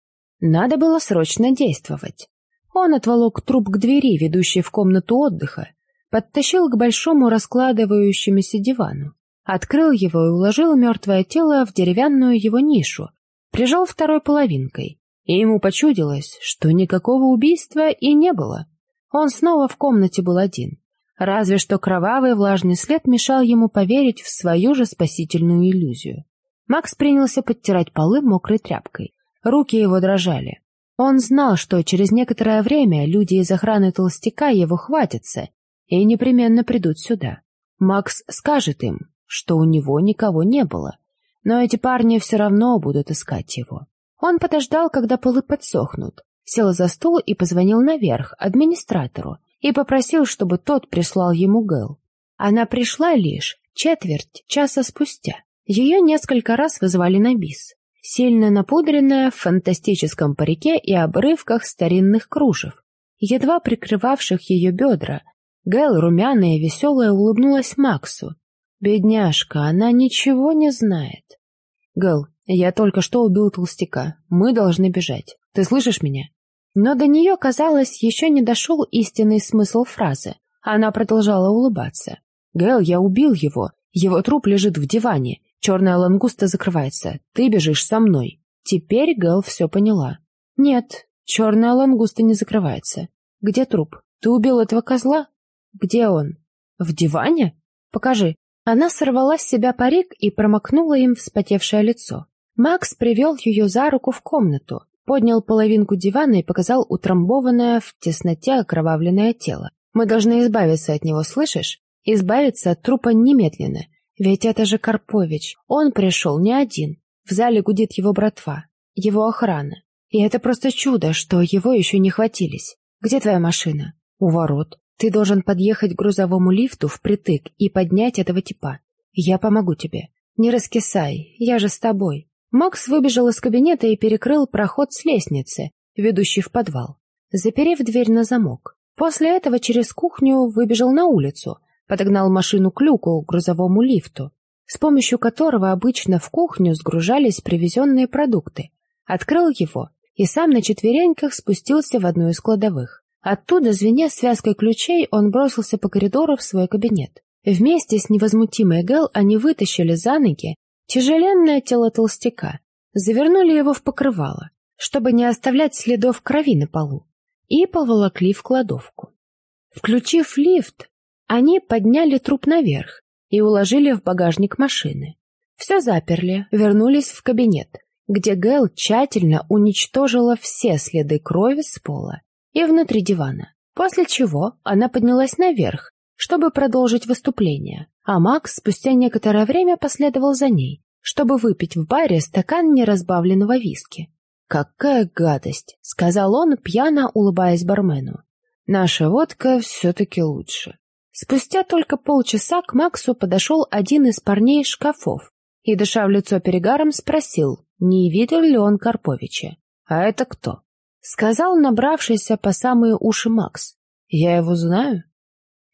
Надо было срочно действовать. Он отволок труп к двери, ведущей в комнату отдыха, подтащил к большому раскладывающемуся дивану, открыл его и уложил мертвое тело в деревянную его нишу, прижал второй половинкой, и ему почудилось, что никакого убийства и не было. Он снова в комнате был один, разве что кровавый влажный след мешал ему поверить в свою же спасительную иллюзию. Макс принялся подтирать полы мокрой тряпкой. Руки его дрожали. Он знал, что через некоторое время люди из охраны толстяка его хватятся и непременно придут сюда. Макс скажет им, что у него никого не было, но эти парни все равно будут искать его. Он подождал, когда полы подсохнут, сел за стол и позвонил наверх администратору и попросил, чтобы тот прислал ему Гэл. Она пришла лишь четверть часа спустя. Ее несколько раз вызывали на бис сильно напудренная в фантастическом парике и обрывках старинных кружев, едва прикрывавших ее бедра. Гэл, румяная и веселая, улыбнулась Максу. «Бедняжка, она ничего не знает». «Гэл, я только что убил толстяка. Мы должны бежать. Ты слышишь меня?» Но до нее, казалось, еще не дошел истинный смысл фразы. Она продолжала улыбаться. «Гэл, я убил его. Его труп лежит в диване. Черная лангуста закрывается. Ты бежишь со мной. Теперь Гэл все поняла. Нет, черная лангуста не закрывается. Где труп? Ты убил этого козла? Где он? В диване? Покажи. Она сорвала с себя парик и промокнула им вспотевшее лицо. Макс привел ее за руку в комнату, поднял половинку дивана и показал утрамбованное в тесноте окровавленное тело. «Мы должны избавиться от него, слышишь? Избавиться от трупа немедленно. Ведь это же Карпович. Он пришел не один. В зале гудит его братва, его охрана. И это просто чудо, что его еще не хватились. Где твоя машина? У ворот. Ты должен подъехать к грузовому лифту впритык и поднять этого типа. Я помогу тебе. Не раскисай, я же с тобой. Макс выбежал из кабинета и перекрыл проход с лестницы, ведущей в подвал, заперев дверь на замок. После этого через кухню выбежал на улицу, подогнал машину к люку, к грузовому лифту, с помощью которого обычно в кухню сгружались привезенные продукты. Открыл его и сам на четвереньках спустился в одну из кладовых. Оттуда, звеня связкой ключей, он бросился по коридору в свой кабинет. Вместе с невозмутимой Гэл они вытащили за ноги тяжеленное тело толстяка, завернули его в покрывало, чтобы не оставлять следов крови на полу, и поволокли в кладовку. Включив лифт, они подняли труп наверх и уложили в багажник машины. Все заперли, вернулись в кабинет, где Гэл тщательно уничтожила все следы крови с пола и внутри дивана, после чего она поднялась наверх, чтобы продолжить выступление, а Макс спустя некоторое время последовал за ней, чтобы выпить в баре стакан неразбавленного виски. «Какая гадость!» — сказал он, пьяно улыбаясь бармену. «Наша водка все-таки лучше». Спустя только полчаса к Максу подошел один из парней шкафов и, дыша в лицо перегаром, спросил, не видел ли он Карповича. «А это кто?» — сказал набравшийся по самые уши Макс. «Я его знаю».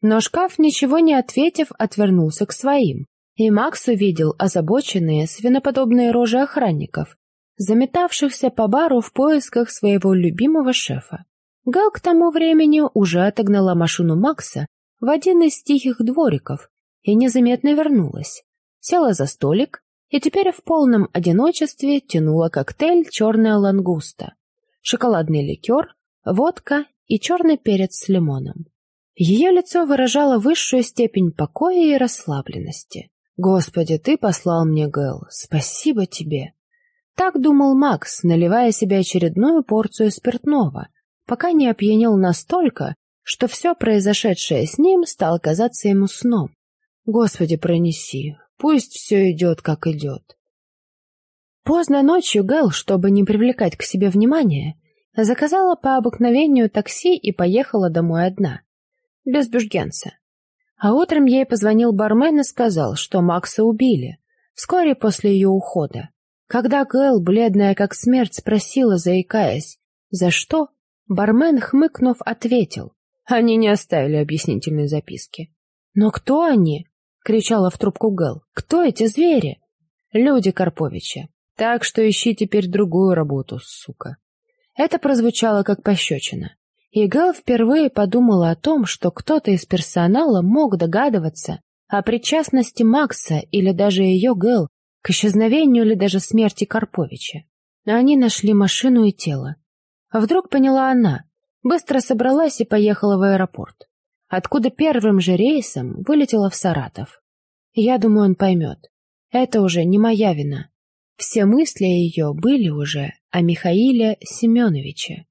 Но шкаф, ничего не ответив, отвернулся к своим, и Макс увидел озабоченные свиноподобные рожи охранников, заметавшихся по бару в поисках своего любимого шефа. Гал к тому времени уже отогнала машину Макса в один из тихих двориков и незаметно вернулась. Села за столик и теперь в полном одиночестве тянула коктейль «Черная лангуста», шоколадный ликер, водка и черный перец с лимоном. Ее лицо выражало высшую степень покоя и расслабленности. «Господи, ты послал мне Гэл, спасибо тебе!» Так думал Макс, наливая себе очередную порцию спиртного, пока не опьянел настолько, что все произошедшее с ним стало казаться ему сном. Господи, пронеси, пусть все идет, как идет. Поздно ночью Гэл, чтобы не привлекать к себе внимания, заказала по обыкновению такси и поехала домой одна, без бюжгенца. А утром ей позвонил бармен и сказал, что Макса убили, вскоре после ее ухода. Когда Гэл, бледная как смерть, спросила, заикаясь, «За что?», бармен, хмыкнув, ответил, они не оставили объяснительной записки. «Но кто они?» — кричала в трубку Гэл. «Кто эти звери?» «Люди Карповича. Так что ищи теперь другую работу, сука». Это прозвучало как пощечина. И Гэл впервые подумала о том, что кто-то из персонала мог догадываться о причастности Макса или даже ее Гэл к исчезновению или даже смерти Карповича. Они нашли машину и тело. Вдруг поняла она, Быстро собралась и поехала в аэропорт, откуда первым же рейсом вылетела в Саратов. Я думаю, он поймет. Это уже не моя вина. Все мысли ее были уже о Михаиле Семеновиче.